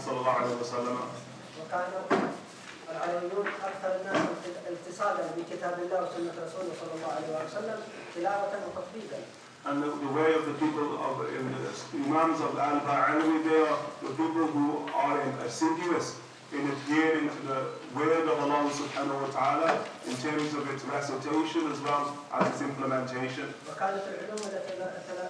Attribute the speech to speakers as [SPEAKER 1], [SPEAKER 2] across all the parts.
[SPEAKER 1] Prophet sallallahu alaihi wasallam.
[SPEAKER 2] وكان العلويون أكثر الناس اتصالا بكتاب الله وسنه رسوله صلى الله عليه وسلم تلاوه وتطبيقا.
[SPEAKER 1] And the, the way of the people of in the Imams of Al Ba'alawi, they are the people who are in assiduous in adhering to the word of Allah subhanahu wa ta'ala in terms of its recitation as well as its implementation.
[SPEAKER 2] وكانت العلوم التي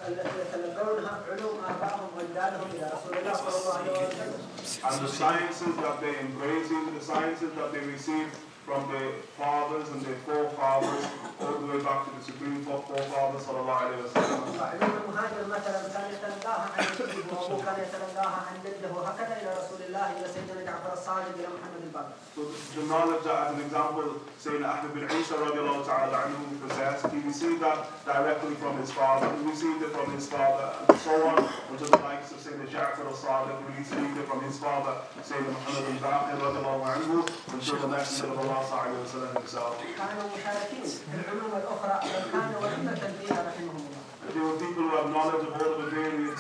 [SPEAKER 2] التي يتلقونها علوم ابائهم واجدادهم الى رسول الله صلى الله عليه وسلم.
[SPEAKER 1] And the sciences that they embracing, the sciences that they received from their fathers and their forefathers all the way back to the Supreme Court forefathers sallallahu alayhi wa So the knowledge that as an example Sayyidina Ahmed bin Isa radiallahu ta'ala anhu possessed, he received that directly from his father, he received it from his father and so on until the likes of Sayyidina Ja'far al-Sadiq, who received it from his father, Sayyidina Muhammad bin Baqir radiallahu anhu until the next of Sallallahu alayhi wa sallam himself.
[SPEAKER 2] كانوا مشاركين في العلوم الأخرى بل كانوا وليمه فيها رحمهم الله.
[SPEAKER 1] There were people who have knowledge of all the various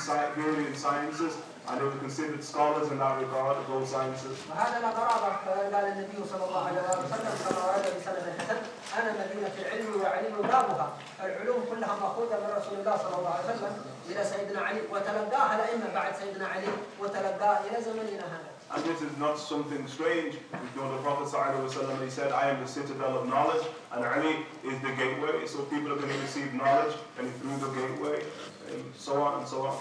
[SPEAKER 1] sciences, and they were considered scholars in that regard of those sciences.
[SPEAKER 2] وهذا لا غرابه قال النبي صلى الله عليه وسلم كما ورد بسند الحسن أنا مدينه العلم وعلم بابها العلوم كلها مأخوذة من رسول الله صلى الله عليه وسلم إلى سيدنا علي وتلقاها الأئمة بعد سيدنا علي وتلقاها إلى زمننا هذا.
[SPEAKER 1] And this is not something strange. You know, the Prophet ﷺ, he said, I am the citadel of knowledge, and Ali is the gateway. So people are going to receive knowledge, and through the gateway, and so on and so on.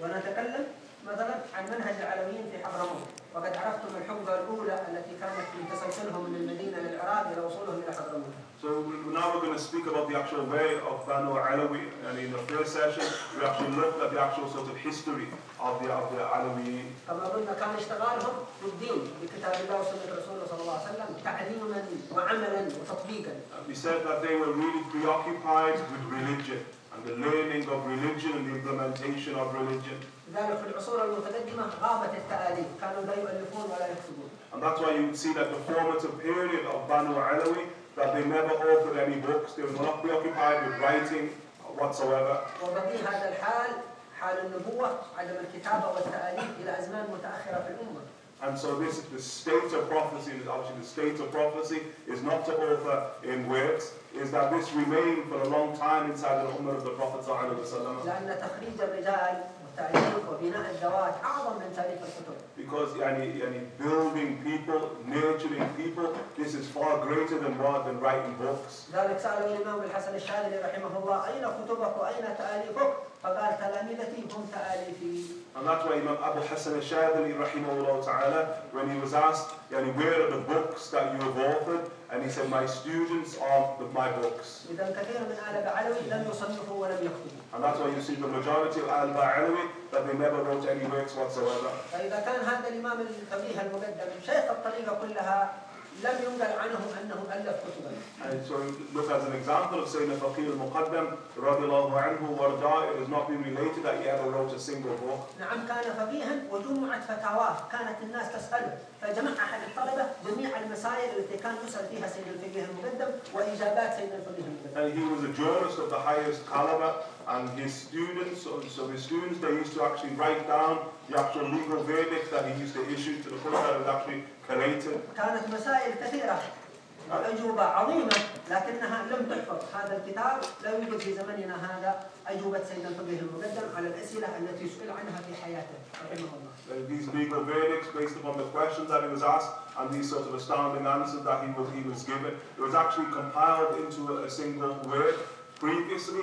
[SPEAKER 2] ونتكلم مثلا عن منهج العلويين في حضرموت وقد عرفتم الحقبه الاولى التي كانت من تسلسلهم من المدينه للعراق الى وصولهم الى حضرموت.
[SPEAKER 1] So we- now we're going to speak about the actual way of Banu Alawi, and in the first session, we actually looked at the actual sort of history of the, of the Alawiyin.
[SPEAKER 2] كما قلنا كان اشتغالهم بالدين بكتاب الله وسنه رسوله صلى الله عليه وسلم تعليما وعملا وتطبيقا.
[SPEAKER 1] We said that they were really preoccupied with religion and the learning of religion and the implementation of religion.
[SPEAKER 2] لذلك في العصور المتقدمه غابت التاليف، كانوا لا يؤلفون ولا يكتبون.
[SPEAKER 1] And that's why you would see that the formative period of Banu Alawi, that they never authored any books, they were not preoccupied with writing whatsoever.
[SPEAKER 2] وبقي هذا الحال حال النبوه عدم الكتابه والتاليف الى ازمان متاخره في الامه.
[SPEAKER 1] And so this is the state of prophecy, is obviously the state of prophecy is not to author in works, is that this remained for a long time inside the ummah of the Prophet sallallahu alaihi wasallam.
[SPEAKER 2] لان تخريج الرجال والتاليف وبناء الذوات اعظم من تاليف الكتب.
[SPEAKER 1] Because yani, yani building people, nurturing people, this is far greater than more than writing books.
[SPEAKER 2] لذلك سالوا الامام الحسن الشاذلي رحمه الله اين كتبك واين تاليفك؟ فقال تلامذتي هم تاليفي.
[SPEAKER 1] And that's why Imam Abu Hassan al-Shadili, rahimahullah ta'ala, when he was asked, yani, where are the books that you have authored? And he said, my students are my books.
[SPEAKER 2] اذا كثير من ال بعلوي لم يصنفوا ولم يكتبوا.
[SPEAKER 1] And that's why you see the majority of Al-Ba'alawi, that they never wrote any works whatsoever.
[SPEAKER 2] فاذا كان هذا الامام الفقيه المقدم شيخ الطريقة كلها لم ينقل عنه انه الف كتبا.
[SPEAKER 1] And so look as an example of Sayyidina Faqih al-Muqaddam, radiallahu anhu, warda, it has not been related that he ever wrote a single book.
[SPEAKER 2] نعم كان فقيها وجمعت فتاواه كانت الناس تساله فجمع احد الطلبه جميع المسائل التي كان يسال فيها سيد الفقيه المقدم واجابات سيد الفقيه المقدم.
[SPEAKER 1] And he was a jurist of the highest caliber, and his students, so so his students, they used to actually write down the actual legal verdict that he used to issue to the court that was actually collated.
[SPEAKER 2] كانت مسائل كثيره أجوبة عظيمة لكنها لم تحفظ هذا الكتاب لا يوجد في زمننا هذا أجوبة سيد الفقيه المقدم على الأسئلة التي سئل عنها في حياته رحمه الله
[SPEAKER 1] Uh, these legal verdicts based upon the questions that he was asked and these sort of astounding answers that he was, he was given. It was actually compiled into a single word previously,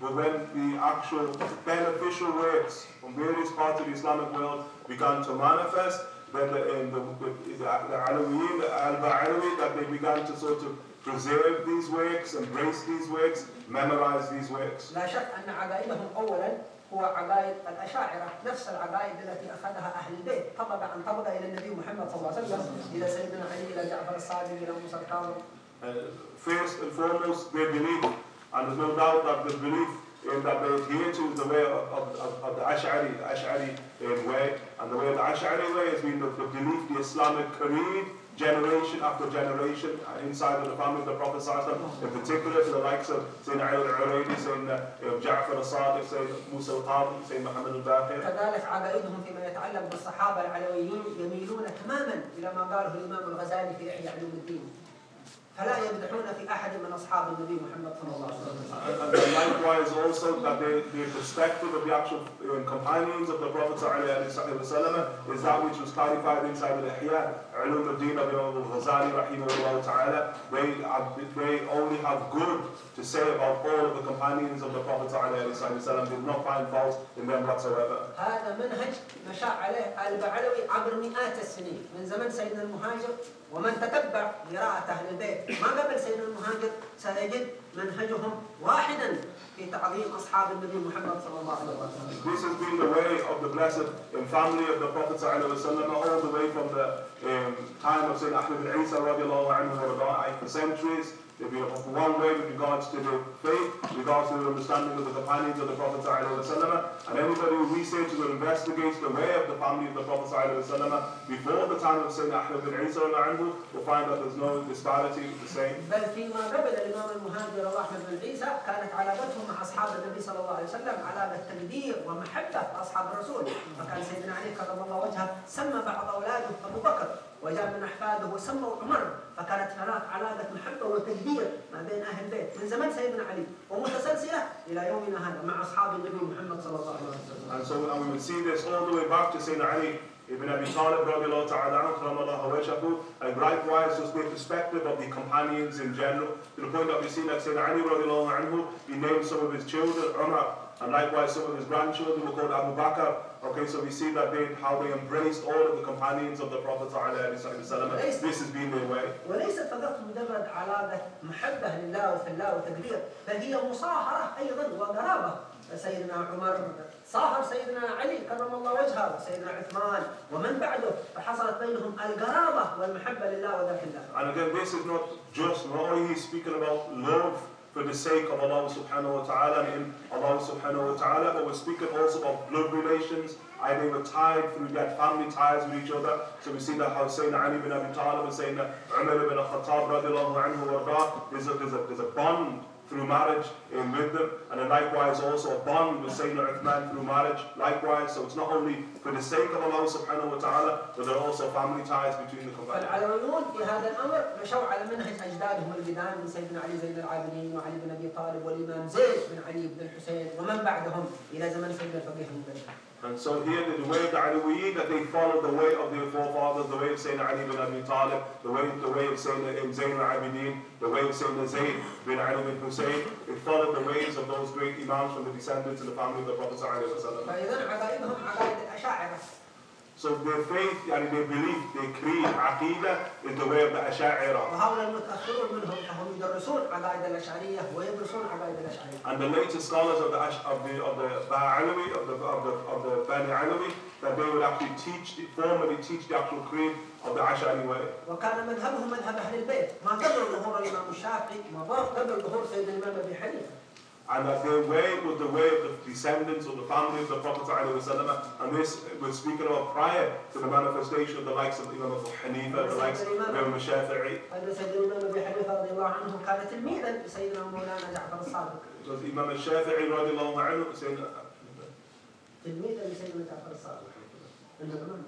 [SPEAKER 1] But when the actual beneficial works from various parts of the Islamic world began to manifest, then the, in the, the, the, the Alawiyin, the Al-Ba'alawi, that they began to sort of preserve these works, embrace these works, memorize these works.
[SPEAKER 2] لا شك أن عقائدهم أولا هو عقائد الأشاعرة نفس العقائد التي أخذها أهل البيت طبق عن طبق إلى النبي محمد صلى الله عليه وسلم إلى سيدنا علي إلى جعفر الصادق إلى موسى الكاظم
[SPEAKER 1] Uh, first and foremost, their belief, and there's no doubt that the belief in that they adhere to is the way of, of, of, of the Ash'ari, the Ash'ari um, way, and the way of the Ash'ari way has been the, the belief, the Islamic creed, generation after generation uh, inside of the family of the Prophet Sallallahu in particular to the likes of Sayyidina Ali al-Uraydi, Sayyidina um, Ja'far al-Sadiq, Sayyidina Musa al-Qadhi, Sayyidina Muhammad al-Baqir.
[SPEAKER 2] كذلك عقائدهم فيما يتعلق بالصحابة العلويين يميلون تماما إلى ما قاله الإمام الغزالي في إحياء علوم الدين فلا يمدحون في أحد من أصحاب النبي محمد صلى الله عليه وسلم
[SPEAKER 1] And, likewise also that they, the perspective of the actual um, companions of the Prophet ﷺ is that which was clarified inside the Ihya, Ulum al-Din of Imam al-Ghazali rahimahullah ta'ala. They, have, they only have good to say about all of the companions of the Prophet ﷺ. Did not find fault in them whatsoever.
[SPEAKER 2] هذا منهج مشى عليه البعلوي عبر مئات السنين من زمن سيدنا المهاجر ومن تتبع قراءة أهل البيت ما قبل سيدنا المهاجر سيجد منهجهم واحدا في تعظيم أصحاب النبي محمد صلى الله عليه وسلم
[SPEAKER 1] This has been the way of the blessed and family of the Prophet ﷺ all the way from the um, time of Sayyidina Ahmed bin Isa radiallahu anhu wa for centuries. They've been of one way with regards to the faith, with regards to the understanding of the companions of the Prophet. And anybody who researches or investigates the way of the family of the Prophet before the time of Sayyidina Ahmed bin Isa will find that there's no disparity, the same.
[SPEAKER 2] بكر وجاء من أحفاده سموا عمر فكانت هناك علاقة محبة وتقدير ما بين أهل البيت من زمن سيدنا علي ومتسلسلة إلى يومنا هذا مع أصحاب النبي محمد صلى الله عليه وسلم
[SPEAKER 1] And so we will see this all the way back to Sayyidina Ali ibn Abi Talib radiallahu ta'ala and likewise just the perspective of the companions in general, to the point that we see that Sayyidina Ali radiallahu anhu, he named some of his children Umar, and likewise some of his grandchildren were called Abu Bakr. Okay, so we see that they, how they embraced all of the companions of the Prophet ﷺ. This has been their way.
[SPEAKER 2] وليست فقط مجرد علاقة محبة لله وفي الله وتقدير بل هي مصاهرة أيضا وقرابة سيدنا عمر صاهر سيدنا علي كرم الله وجهه وسيدنا عثمان ومن بعده فحصلت بينهم القرابة والمحبة لله وذات الله
[SPEAKER 1] And again, this is not just, not only he's speaking about love for the sake of Allah subhanahu wa ta'ala and Allah subhanahu wa ta'ala, but we're speaking also about blood relations. I they were tied through that family ties with each other. So we see that how Sayyidina Ali bin Abi Talib and Sayyidina Umar ibn Khattab radiallahu anhu wa there's a, there's, a, there's a bond through marriage in with them, and then likewise also a bond with Sayyidina Uthman through marriage, likewise. So it's not only for the sake of Allah subhanahu wa ta'ala, but there are also family ties between the companions.
[SPEAKER 2] فالعلويون في هذا الامر مشوا على منهج اجدادهم القدام من سيدنا علي زين العابدين وعلي بن ابي طالب والامام زيد بن علي بن الحسين ومن بعدهم الى زمن سيدنا الفقيه المبشر.
[SPEAKER 1] And so here, the way of the Aliwiyin, that they followed the way of their forefathers, the way of Sayyidina Ali bin Abi Talib, the way, the way of Sayyidina Zayn al-Abidin, the way of Sayyidina Zayd bin Ali bin Hussein. They followed the ways of those great imams from the descendants of the family of the Prophet sallallahu alaihi wasallam. So their faith, yani their belief, their creed, aqidah, is the way of the Asha'ira.
[SPEAKER 2] وهؤلاء المتاخرون منهم فهم يدرسون عقائد الاشعريه ويدرسون عقائد الاشعريه.
[SPEAKER 1] And the later scholars of the Ash, of the of the Ba'alawi, of the of the of the Bani Alawi, that they would actually teach, formally teach the actual creed of the Ash'ari way.
[SPEAKER 2] وكان مذهبهم مذهب أهل البيت ما قبل ظهور الامام الشافعي ما قبل ظهور سيدنا الامام ابي حنيفه.
[SPEAKER 1] And that their way was the way of the descendants or the family of the Prophet ﷺ, and this was speaking about prior to the manifestation of the likes of Imam Abu Hanifa, the likes of Imam Shafi'i.
[SPEAKER 2] أن سيدنا الإمام أبي حنيفة رضي الله عنه كان تلميذا لسيدنا مولانا جعفر الصادق
[SPEAKER 1] It was Imam Shafi'i radiallahu anhu saying,
[SPEAKER 2] تلميذا لسيدنا جعفر الصادق الإمام.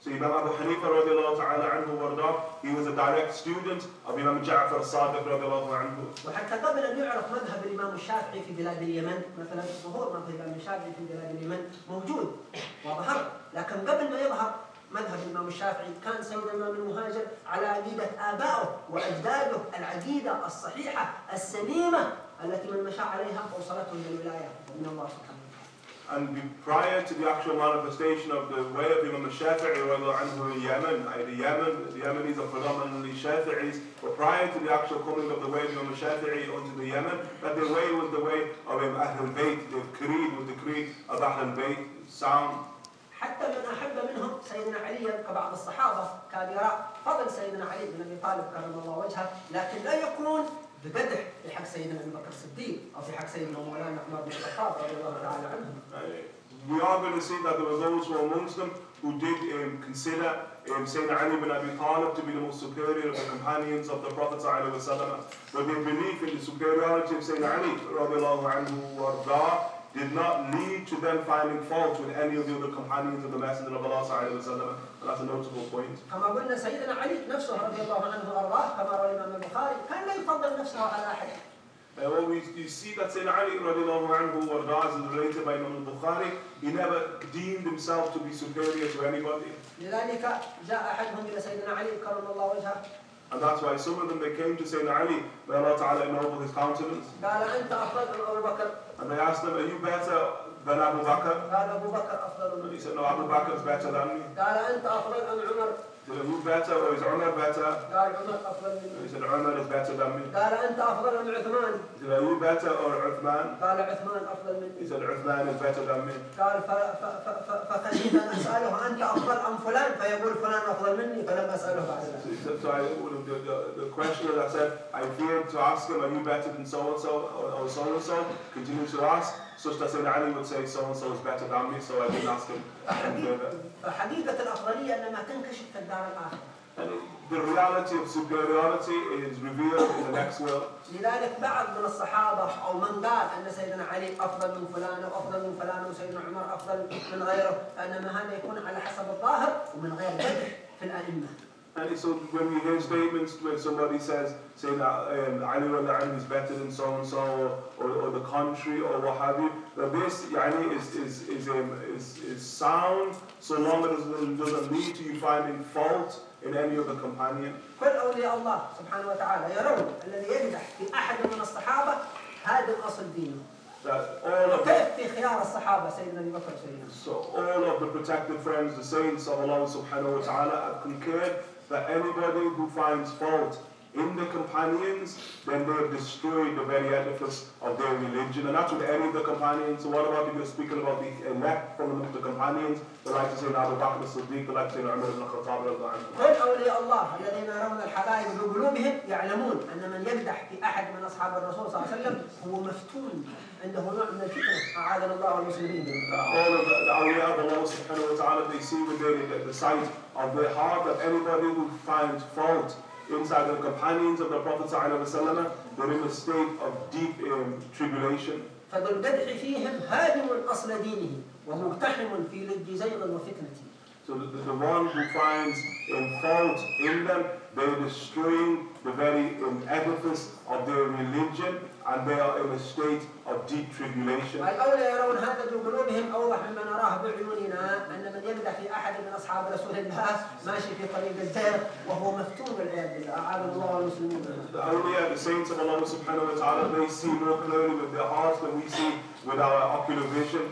[SPEAKER 1] So Imam Abu Hanifa radiallahu ta'ala anhu warda, he was a direct student of Imam Ja'far as-Sadiq radiallahu anhu.
[SPEAKER 2] وحتى قبل أن يعرف مذهب الإمام الشافعي في بلاد اليمن مثلا ظهور مذهب الإمام الشافعي في بلاد اليمن موجود وظهر لكن قبل ما يظهر مذهب الإمام الشافعي كان سيدنا الإمام المهاجر على عقيدة آبائه وأجداده العقيدة الصحيحة السليمة التي من مشى عليها أوصلته إلى الولاية من الله سبحانه.
[SPEAKER 1] And be- prior to the actual manifestation of the way of Imam al-Shafi'i radiallahu anhu in Yemen, i.e. the Yemen, the Yemenis are predominantly Shafi'is, but prior to the actual coming of the way of Imam al-Shafi'i onto the Yemen, that the way was the way of Imam Ahlul Bayt, the creed was the creed of Ahlul Bayt, sound.
[SPEAKER 2] حتى من أحب منهم سيدنا علي كبعض الصحابة كان يرى فضل سيدنا علي بن أبي طالب كرم الله وجهه لكن لا يكون بقدح في حق سيدنا أبي بكر الصديق أو في حق سيدنا مولانا عمر بن الخطاب رضي الله تعالى عنهم
[SPEAKER 1] Uh, we are going to see that there were those who amongst them who did um, consider um, Sayyidina Ali bin Abi Talib to be the most superior of the companions of the Prophet. But their belief in the superiority of Sayyidina Ali warda, did not lead to them finding fault with any of the other companions of the Messenger of Allah ﷺ. And that's a notable point.
[SPEAKER 2] كما قلنا سيدنا علي نفسه رضي الله عنه وارضاه كما روى الامام البخاري كان لا يفضل نفسه على احد
[SPEAKER 1] Uh, well, we, you see that Sayyidina Ali radiallahu anhu warda is related by Imam al-Bukhari. He never deemed himself to be superior to anybody.
[SPEAKER 2] لذلك جاء احدهم الى سيدنا علي كرم الله وجهه
[SPEAKER 1] And that's why some of them they came to Sayyidina Ali, may Allah Ta'ala ennoble his countenance,
[SPEAKER 2] قال انت افضل من ابو بكر
[SPEAKER 1] And they asked him, Are you better than Abu Bakr?
[SPEAKER 2] قال ابو بكر
[SPEAKER 1] And
[SPEAKER 2] مني
[SPEAKER 1] he said, No, Abu Bakr is better than me.
[SPEAKER 2] قال انت افضل ام عمر
[SPEAKER 1] He said, Are you better or is Umar better?
[SPEAKER 2] قال عمر افضل
[SPEAKER 1] And
[SPEAKER 2] مني
[SPEAKER 1] he said, Umar is better than me.
[SPEAKER 2] قال انت افضل ام عثمان
[SPEAKER 1] He said, Are you better or Uthman?
[SPEAKER 2] قال عثمان افضل
[SPEAKER 1] He
[SPEAKER 2] مني
[SPEAKER 1] said, Uthman is better than me.
[SPEAKER 2] قال ف- ف- ف- ف- فخشيت ان اساله انت افضل ام فلان فيقول فلان افضل مني فلم اساله بعد ذلك
[SPEAKER 1] So, he said, so I, the, the, the questioner that said, I feared to ask him, Are you better than so and so or so and so? Continues to ask, That Sayyidina Ali would say, So and so is better than me, so I didn't ask him.
[SPEAKER 2] فحقيقه الافضليه انما تنكشف في الدار
[SPEAKER 1] And the reality of superiority is revealed in the next world.
[SPEAKER 2] لذلك بعض من الصحابة أو من قال أن سيدنا علي أفضل من فلان وافضل من فلان وسيدنا عمر أفضل من غيره فانما هذا يكون على حسب الظاهر ومن غير بدح في الأئمة.
[SPEAKER 1] And so when we hear statements when somebody says, say that um, Ali radiallahu anhu is better than so and so, or, or the country, or what have you, that this yani, is, is, is, um, is, is sound so long as it doesn't lead to you finding fault in any of the companion.
[SPEAKER 2] كل اولياء الله سبحانه وتعالى يرون الذي يجدح في احد من الصحابه هذا الاصل دينه.
[SPEAKER 1] That all of the,
[SPEAKER 2] وكيف في خيار الصحابه سيدنا ابي بكر وسيدنا
[SPEAKER 1] so all of the protected friends, the saints of Allah subhanahu wa ta'ala have concurred that anybody who finds fault in the companions, then they have destroyed the very edifice of their religion. And that's with any of the companions. So what about if you're speaking about the elect from the companions, the like to say Abu Bakr as-Siddiq, the like to say Umar ibn Khattab radiallahu anhu.
[SPEAKER 2] كل اولياء الله الذين يرون الحبائب بقلوبهم يعلمون ان من يقدح في احد من اصحاب الرسول صلى الله عليه وسلم هو مفتون عنده نوع من الفتنه اعاذنا الله والمسلمين
[SPEAKER 1] all of the, awliya of Allah subhanahu wa ta'ala, they see with their, the, the sight of their heart that anybody who finds fault inside the companions of the Prophet sallallahu they're in a state of deep um, tribulation.
[SPEAKER 2] فذو القدح فيهم هادم اصل دينه ومقتحم في لج زيغ وفتنه.
[SPEAKER 1] So the, the, the one who finds um, fault in them, they're destroying the very um, edifice of their religion and they are in a state of deep tribulation.
[SPEAKER 2] والاولى يرون هذا بقلوبهم اوضح مما نراه بعيوننا ان من يقدح في احد من اصحاب رسول الله ماشي في طريق الزيغ وهو مفتون والعياذ بالله اعاذنا الله والمسلمين منه.
[SPEAKER 1] The awliya, the saints of Allah subhanahu wa ta'ala, they see more clearly with their hearts than we see with our ocular vision.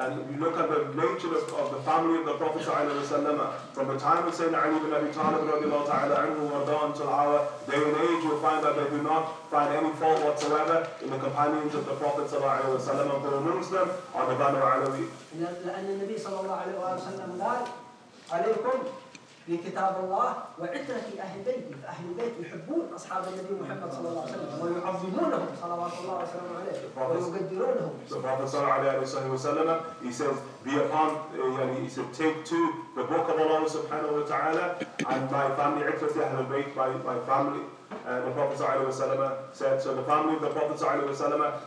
[SPEAKER 1] And if you look at the nature of, of the family of the Prophet sallallahu alaihi wasallam, from the time of Sayyidina Ali bin Abi Talib radiallahu ta'ala anhu warda until our day and age, you'll find that they do not find any fault whatsoever in the companions of the Prophet sallallahu alaihi wasallam, and from amongst them are the Banu Alawi.
[SPEAKER 2] لان النبي صلى الله عليه وآله وسلم قال عليكم بكتاب الله وعترة أهل بيتي فأهل البيت يحبون أصحاب النبي محمد صلى الله عليه وسلم ويعظمونهم صلوات الله وسلامه عليه ويقدرونهم
[SPEAKER 1] The Prophet sallallahu wa sallam, he says, be upon, uh, yani, he said, take to the book of Allah subhanahu wa ta'ala and my family, itrati ahlul bayt, my, my family. And the Prophet said, so the family of the Prophet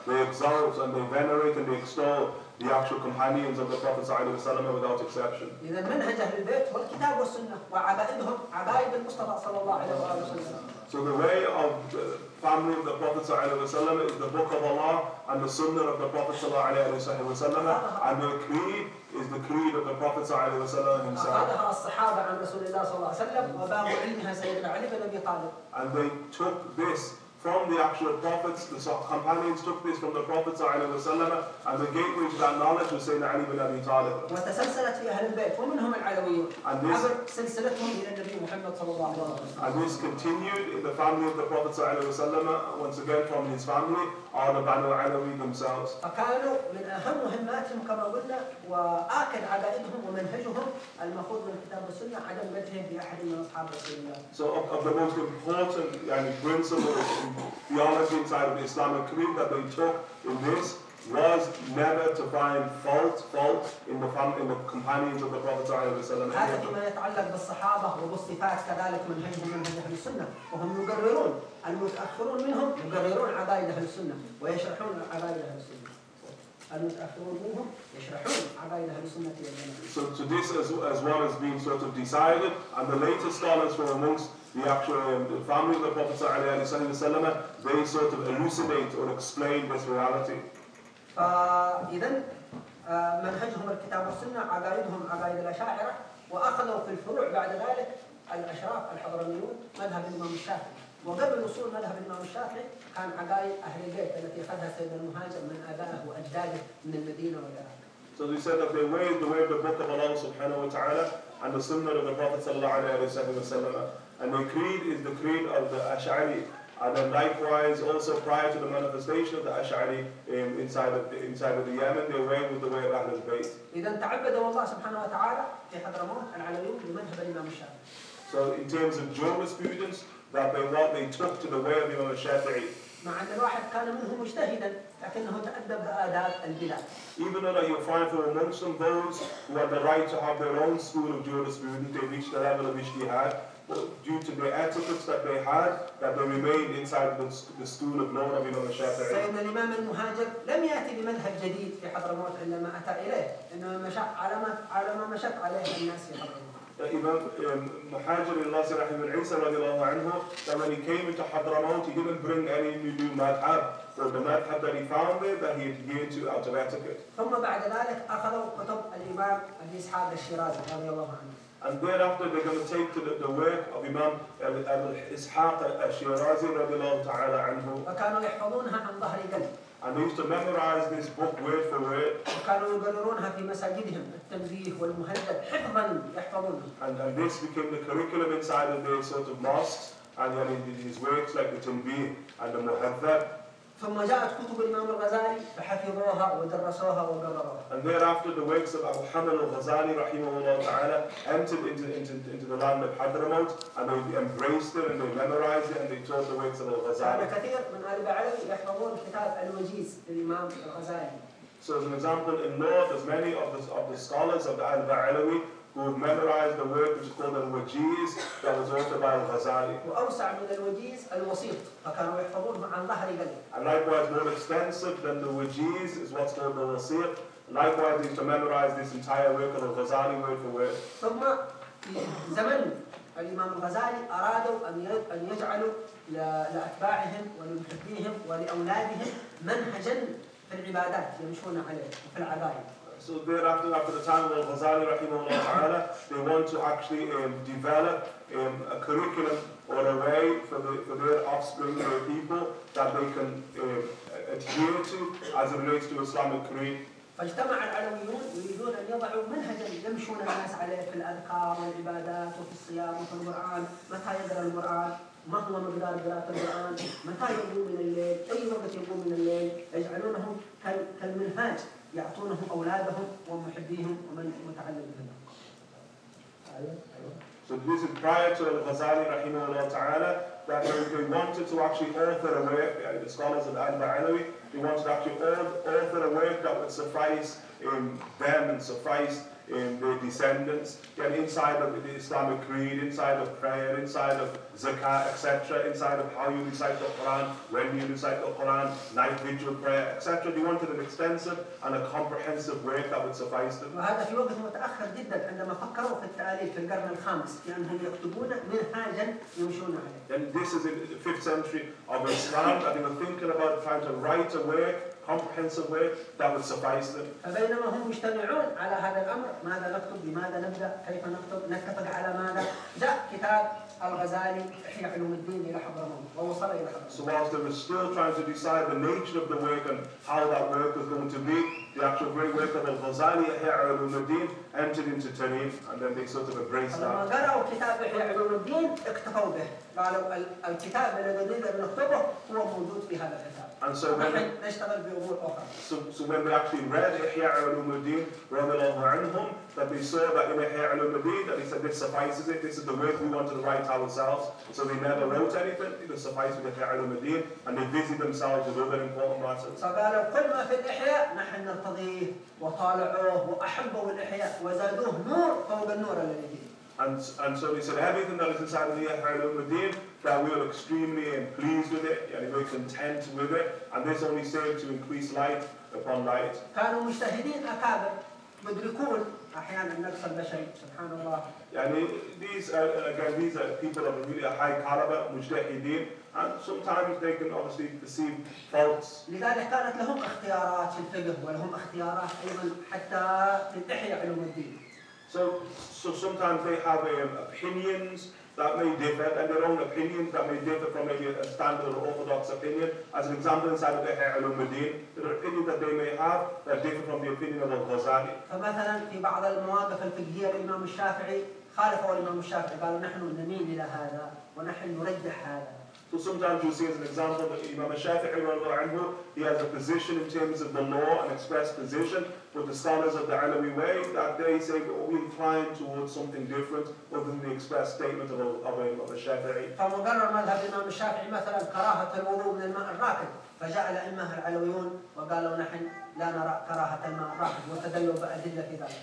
[SPEAKER 1] they exalt and they venerate and they extol the actual companions of the Prophet sallallahu wa sallam without exception.
[SPEAKER 2] إذا منهج أهل البيت هو الكتاب والسنة وعبائدهم عبائد المصطفى صلى الله عليه وآله وسلم
[SPEAKER 1] So the way of the family of the Prophet ﷺ is the book of Allah and the sunnah of the Prophet ﷺ and the creed is the creed of the Prophet ﷺ himself.
[SPEAKER 2] أخذها الصحابة عن رسول الله صلى الله عليه وسلم وباب علمها سيدنا علي بن أبي طالب
[SPEAKER 1] And they took this from the actual prophets, the Sah- companions took this from the Prophet ﷺ and the gateway to that knowledge was Sayyidina Ali bin Abi Talib.
[SPEAKER 2] وتسلسلت في أهل البيت ومنهم العلويون
[SPEAKER 1] And this,
[SPEAKER 2] عبر سلسلتهم إلى النبي محمد صلى الله عليه وسلم
[SPEAKER 1] and this continued in the family of the Prophet ﷺ, once again from his family, are the Banu Alawi themselves.
[SPEAKER 2] فكانوا من أهم مهماتهم كما قلنا وآكد عقائدهم ومنهجهم المأخوذ من الكتاب والسنة عدم قدرهم بأحد من أصحاب رسول الله
[SPEAKER 1] So of, of the most important yani, principles in theology inside of the Islamic creed that they took in this was never to find fault, fault in the fam- in the companions of the Prophet ﷺ.
[SPEAKER 2] هذا فيما يتعلق بالصحابة وبالصفات كذلك منهجهم منهج أهل السنة وهم يقررون المتأخرون منهم يقررون عقائد أهل السنة ويشرحون عقائد أهل السنة المتأخرون منهم يشرحون عقائد أهل السنة والجماعة
[SPEAKER 1] So, so this as, as well as being sort of decided, and the later scholars from amongst the actual um, the family of the Prophet ﷺ, they sort of elucidate or explain this reality.
[SPEAKER 2] فإذا آه، منهجهم الكتاب والسنة عقائدهم عقائد الأشاعرة وأخذوا في الفروع بعد ذلك الأشراف الحضرميون مذهب الإمام الشافعي وقبل وصول مذهب الإمام الشافعي كان عقائد أهل البيت التي أخذها سيدنا المهاجر من آبائه وأجداده من المدينة والعراق
[SPEAKER 1] So they said that they weighed the way of the book of Allah subhanahu wa ta'ala and the sunnah of the Prophet sallallahu alayhi wa sallam. And the creed is the creed of the Ash'ari. And then likewise, also prior to the manifestation of the Ash'ari um, inside, of the, inside of the Yemen, they weighed with the way of Ahlul Bayt.
[SPEAKER 2] إذا تعبدوا الله سبحانه وتعالى في حضرموت العلويون بمذهب الإمام الشافعي
[SPEAKER 1] So in terms of jurisprudence, that they what they took to the way of Imam Shafi'i.
[SPEAKER 2] مع أن الواحد كان منهم مجتهدا لكنه تأدب بآداب البلاد
[SPEAKER 1] Even though that you'll find from amongst them those who had the right to have their own school of jurisprudence, they reached the level of ijtihad, but due to the etiquettes that they had, that they remained inside the, the school of law of Imam Shafi'i.
[SPEAKER 2] سيدنا الإمام المهاجر لم يأتي بمذهب جديد في حضرموت عندما أتى إليه إنما مشى على ما على ما مشت عليه الناس في حضرموت
[SPEAKER 1] Uh, Imam um, Muhajir al-Nasir Rahim al-Isa radiallahu anhu, that when he came into Hadramaut, he didn't bring any new madhab, or the madhab that he found there that he adhered to out of etiquette.
[SPEAKER 2] ثم بعد ذلك أخذوا كتب الإمام أبي إسحاق الشيرازي رضي الله عنه
[SPEAKER 1] And thereafter they're going to take to the, the work of Imam Abu Ishaq al-Shirazi radiallahu ta'ala anhu,
[SPEAKER 2] فكانوا يحفظونها عن ظهر قلب
[SPEAKER 1] and they used to memorize this book word for word,
[SPEAKER 2] وكانوا يقررونها في مساجدهم التنبيه والمهذب حفظا يحفظونها
[SPEAKER 1] and, and this became the curriculum inside of their sort of mosques, and then he did his works like the Tanbih and the Muhaddab,
[SPEAKER 2] ثم جاءت كتب الإمام الغزالي فحفظوها ودرسوها وقرروها
[SPEAKER 1] and thereafter the works of Abu Hamid al-Ghazali rahimahullah ta'ala entered into, into, into the land of Hadramaut, and they embraced it, and they memorized it, and they taught the works of al-Ghazali.
[SPEAKER 2] كثير من آل بعلوي يحفظون كتاب الوجيز للإمام الغزالي
[SPEAKER 1] So as an example, in law, there's many of the, of the scholars of the Al-Ba'alawi who have memorized the work which is called Al-Wajiz, that was authored by Al-Ghazali.
[SPEAKER 2] وأوسع من الوجيز الوسيط فكانوا يحفظونه عن ظهر قلب
[SPEAKER 1] And likewise, more extensive than the Wajiz is what's called the Wasiq. Likewise, they used to memorize this entire work of Al-Ghazali word for word.
[SPEAKER 2] ثم في زمن الإمام الغزالي أرادوا أن أن يجعلوا لأتباعهم ولمحبيهم ولأولادهم منهجا في العبادات يمشون عليه وفي العقائد
[SPEAKER 1] So thereafter, after the time of Al-Ghazali, rahimahullah ta'ala, they want to actually um, develop um, a curriculum or a way for, the, for their offspring, their people, that they can um, adhere to as it relates to Islamic creed.
[SPEAKER 2] فاجتمع العلويون يريدون أن يضعوا منهجا يمشون الناس عليه في الأذكار والعبادات وفي الصيام وفي القرآن متى يقرأ القرآن ما هو مقدار قراءة القرآن متى يقوم من الليل أي وقت يقوم من الليل يجعلونه كال- كالمنهاج يعطونه أولادهم ومحبيهم ومن متعلم بهم أيوة أيوة
[SPEAKER 1] So this is prior to Al-Ghazali, rahimahullah ta'ala, that they, they wanted to actually author a work, uh, the scholars of Al-Ba'alawi, they wanted to actually au- author a work that would suffice um, them and suffice in their descendants, and inside of the Islamic creed, inside of prayer, inside of zakat, etc., inside of how you recite the Quran, when you recite the Quran, night vigil prayer, etc. They wanted an extensive and a comprehensive work that would suffice them.
[SPEAKER 2] وهذا في وقت متاخر جدا عندما فكروا في التاليف في القرن الخامس في انهم يكتبون منهاجا يمشون عليه.
[SPEAKER 1] And this is in the fifth century of Islam that they were thinking about trying to write a work, comprehensive way, that would suffice them.
[SPEAKER 2] فبينما هم مجتمعون على هذا الأمر ماذا نكتب بماذا نبدأ كيف نكتب نتفق على ماذا جاء كتاب الغزالي إحياء علوم الدين إلى حضرموت ووصل
[SPEAKER 1] إلى
[SPEAKER 2] حضرموت.
[SPEAKER 1] So whilst they were still trying to decide the nature of the work and how that work was going to be, the actual great work of al-Ghazali إحياء علوم الدين entered into Tarim and then they sort of embraced that.
[SPEAKER 2] لما قرأوا كتاب إحياء علوم الدين اكتفوا به قالوا الكتاب الذي نقدر نكتبه هو موجود في هذا الكتاب.
[SPEAKER 1] And so when
[SPEAKER 2] نحن نشتغل بأمور أخرى
[SPEAKER 1] So, so when they actually read Ihya al-Din, radiallahu anhum, that they saw that in Ihya al-Din, that they said this suffices it, this is the work we wanted to write ourselves. So they never wrote anything, it was suffice with Ihya al-Din, and they busied themselves with other important matters.
[SPEAKER 2] فقالوا كل ما في الإحياء نحن نرتضيه وطالعوه وأحبوا الإحياء وزادوه نور فوق النور الذي فيه
[SPEAKER 1] And, and so they said everything that is inside of the Ihya al-Din, that we are extremely um, pleased with it, and we're content with it, and this only served to increase light upon light.
[SPEAKER 2] كانوا مجتهدين أكابر يدركون أحيانا النقص البشري سبحان الله
[SPEAKER 1] Yani these are, again, these are people of really a high caliber, mujtahideen, and sometimes they can obviously perceive faults.
[SPEAKER 2] لذلك كانت لهم اختيارات في الفقه ولهم اختيارات أيضا حتى في الإحياء علوم الدين
[SPEAKER 1] So, so sometimes they have um, opinions That may differ, and their own opinions that may differ from maybe a standard or orthodox opinion. As an example, inside of the Ulumuddin, there are opinions that they may have that differ from the opinion of Al-Ghazali.
[SPEAKER 2] فمثلا في بعض المواقف الفقهيه الامام الشافعي خالفوا الامام الشافعي قالوا نحن نميل إلى هذا ونحن نرجح هذا
[SPEAKER 1] So sometimes you see as an example that Imam Shafi'i, he has a position in terms of the law, an express position, but the scholars of the Alawi way, that they say, oh, we incline towards something different other than the express statement of, a- of, a, of a Shafi'i.
[SPEAKER 2] فمقرر مذهب الامام الشافعي مثلا كراهه الوضوء من الماء الراكد فجاء الائمه العلويون وقالوا نحن لا نرى كراهه الماء الراكد واستدلوا بادله في ذلك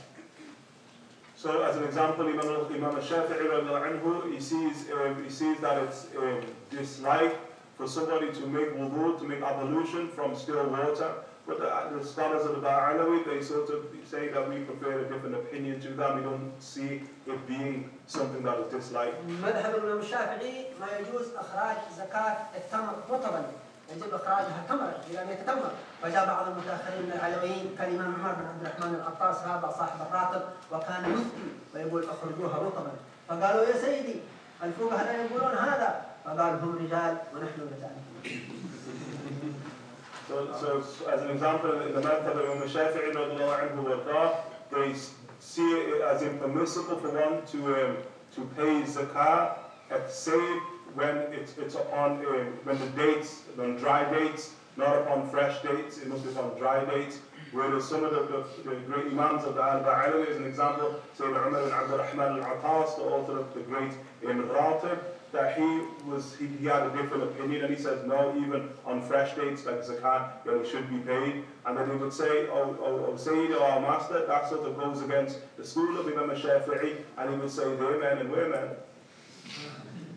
[SPEAKER 1] So as an example, Imam, Imam Shafi'i, radiallahu anhu, he sees, um, he sees that it's um, dislike for somebody to make wudu, to make ablution from still water. But the, the scholars of the Ba'alawi, they sort of say that we prefer a different opinion to that. We don't see it being something that is disliked.
[SPEAKER 2] مذهب الإمام الشافعي ما يجوز إخراج زكاة التمر رطبا يجب ان يتتمر. فجاء بعض المتأخرين من العلويين كالامام عمر بن عبد الرحمن القطاس هذا صاحب الراتب وكان أخرجوها رطبا فقالوا يا سيدي الفقهاء يقولون هذا. فقال هم رجال ونحن رجال.
[SPEAKER 1] So, so, as an example, in the method of Imam Shafi'i, they see it as impermissible for one to um, to pay zakah, save when it's it's upon um, when the dates, on dry dates, not upon fresh dates. It must be upon dry dates. Whereas some of the, the, the great imams of the Al-Ba'alawi, as an example, Sayyidina Umar bin Abdul Rahman al-Attas, the author of the great Ratib, that he was he, he had a different opinion and he says no even on fresh dates like zakat you know, it should be paid and then he would say oh, oh, oh Sayyid or our master that sort of goes against the school of Imam Shafi'i and he would say they're men and we're men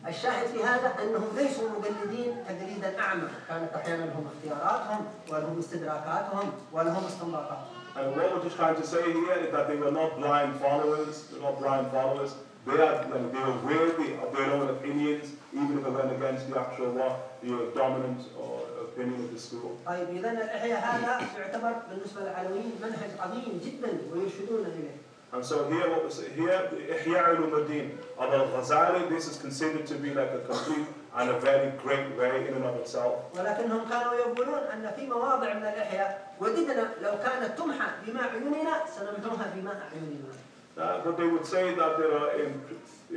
[SPEAKER 2] الشاهد في هذا انهم ليسوا مقلدين تقليدا اعمى كانت احيانا لهم اختياراتهم ولهم استدراكاتهم ولهم استنباطاتهم
[SPEAKER 1] and what we're just trying to say here is that they were not blind followers they're not blind followers they, are, they were worthy of their own opinions even if it went against the actual what, the dominant or opinion of the school
[SPEAKER 2] طيب اذا الاحياء هذا يعتبر بالنسبه للعلويين منهج عظيم جدا ويرشدون اليه
[SPEAKER 1] And so here, what was here, Ihya Ulumuddin of Al-Ghazali, this is considered to be like a complete and a very great way in and of itself.
[SPEAKER 2] ولكنهم كانوا يقولون ان في مواضع من الاحياء وددنا لو كانت تمحى بماء عيوننا سنمحوها بماء اعيننا
[SPEAKER 1] Uh, but they would say that there are in,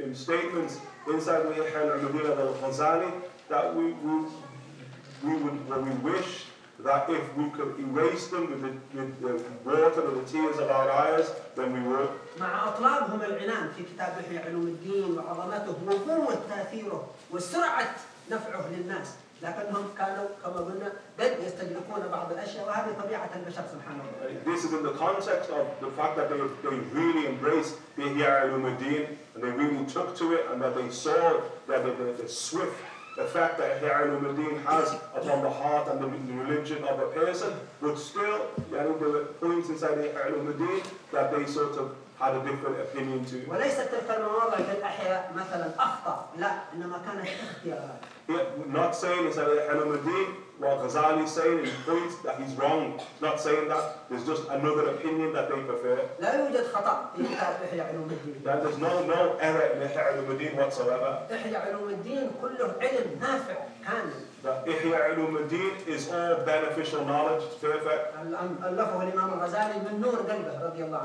[SPEAKER 1] in statements inside the Ihya Ulumuddin of Al-Ghazali that we, we, we would, well, we wish that if we could erase them with the, with the water or the tears of our eyes, then we would.
[SPEAKER 2] مع اطلابهم العنان في كتاب احياء علوم الدين وعظمته وقوه تاثيره وسرعه نفعه للناس لكنهم كانوا كما قلنا قد يستدركون بعض الاشياء وهذه طبيعه البشر سبحان الله.
[SPEAKER 1] This is in the context of the fact that they, they really embraced the Ihya Ulumuddin and they really took to it and that they saw that the, the, the swift effect that Ihya Ulumuddin has upon the heart and the, the religion of a person. But still, I think there were points inside the Ihya Ulumuddin that they sort of had a different opinion to.
[SPEAKER 2] وليست تلك المواضع في الاحياء مثلا اخطا لا انما كانت اختيارات.
[SPEAKER 1] Not saying it's that Ulumuddin, what Ghazali is saying, he points that he's wrong. He's not saying that. There's just another opinion that they prefer.
[SPEAKER 2] لا يوجد خطا في كتاب احياء علوم الدين.
[SPEAKER 1] That there's no, no error in Ihya Ulumuddin whatsoever.
[SPEAKER 2] احياء علوم الدين كله علم نافع كامل.
[SPEAKER 1] That Ihya Ulumuddin is all beneficial knowledge, it's perfect.
[SPEAKER 2] الفه الامام الغزالي من نور قلبه رضي الله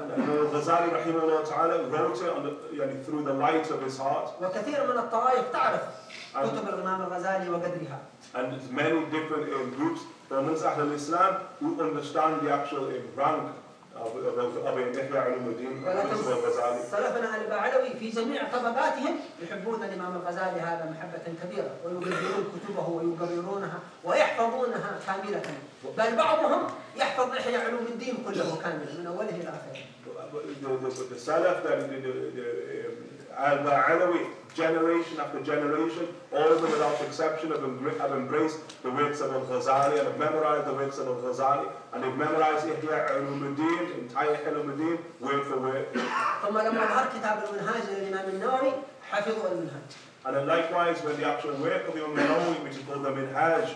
[SPEAKER 1] wrote it on the, yani, through the light of his heart.
[SPEAKER 2] وكثير من الطوائف تعرف كتب الامام الغزالي وقدرها.
[SPEAKER 1] And many different um, groups amongst Ahl islam who understand the actual um, rank Ghazali.
[SPEAKER 2] سلفنا البعلوي في جميع طبقاتهم يحبون الإمام الغزالي هذا محبة كبيرة ويقدرون كتبه ويقررونها ويحفظونها كاملة بل بعضهم يحفظ إحياء علوم الدين كله كاملا من أوله إلى آخره
[SPEAKER 1] the, the, the Salaf, the, the, the, the um, Al-Ba'alawi, generation after generation, all of them without exception have, embra- have embraced the works of Al-Ghazali and have memorized the works of Al-Ghazali and they've memorized Ihya Ulumuddin, entire Ulumuddin, word for word.
[SPEAKER 2] ثم لما ظهر كتاب المنهاج للامام النووي حفظوا المنهاج
[SPEAKER 1] And then likewise, when the actual work of the Imam Nawawi, which is called the Minhaj,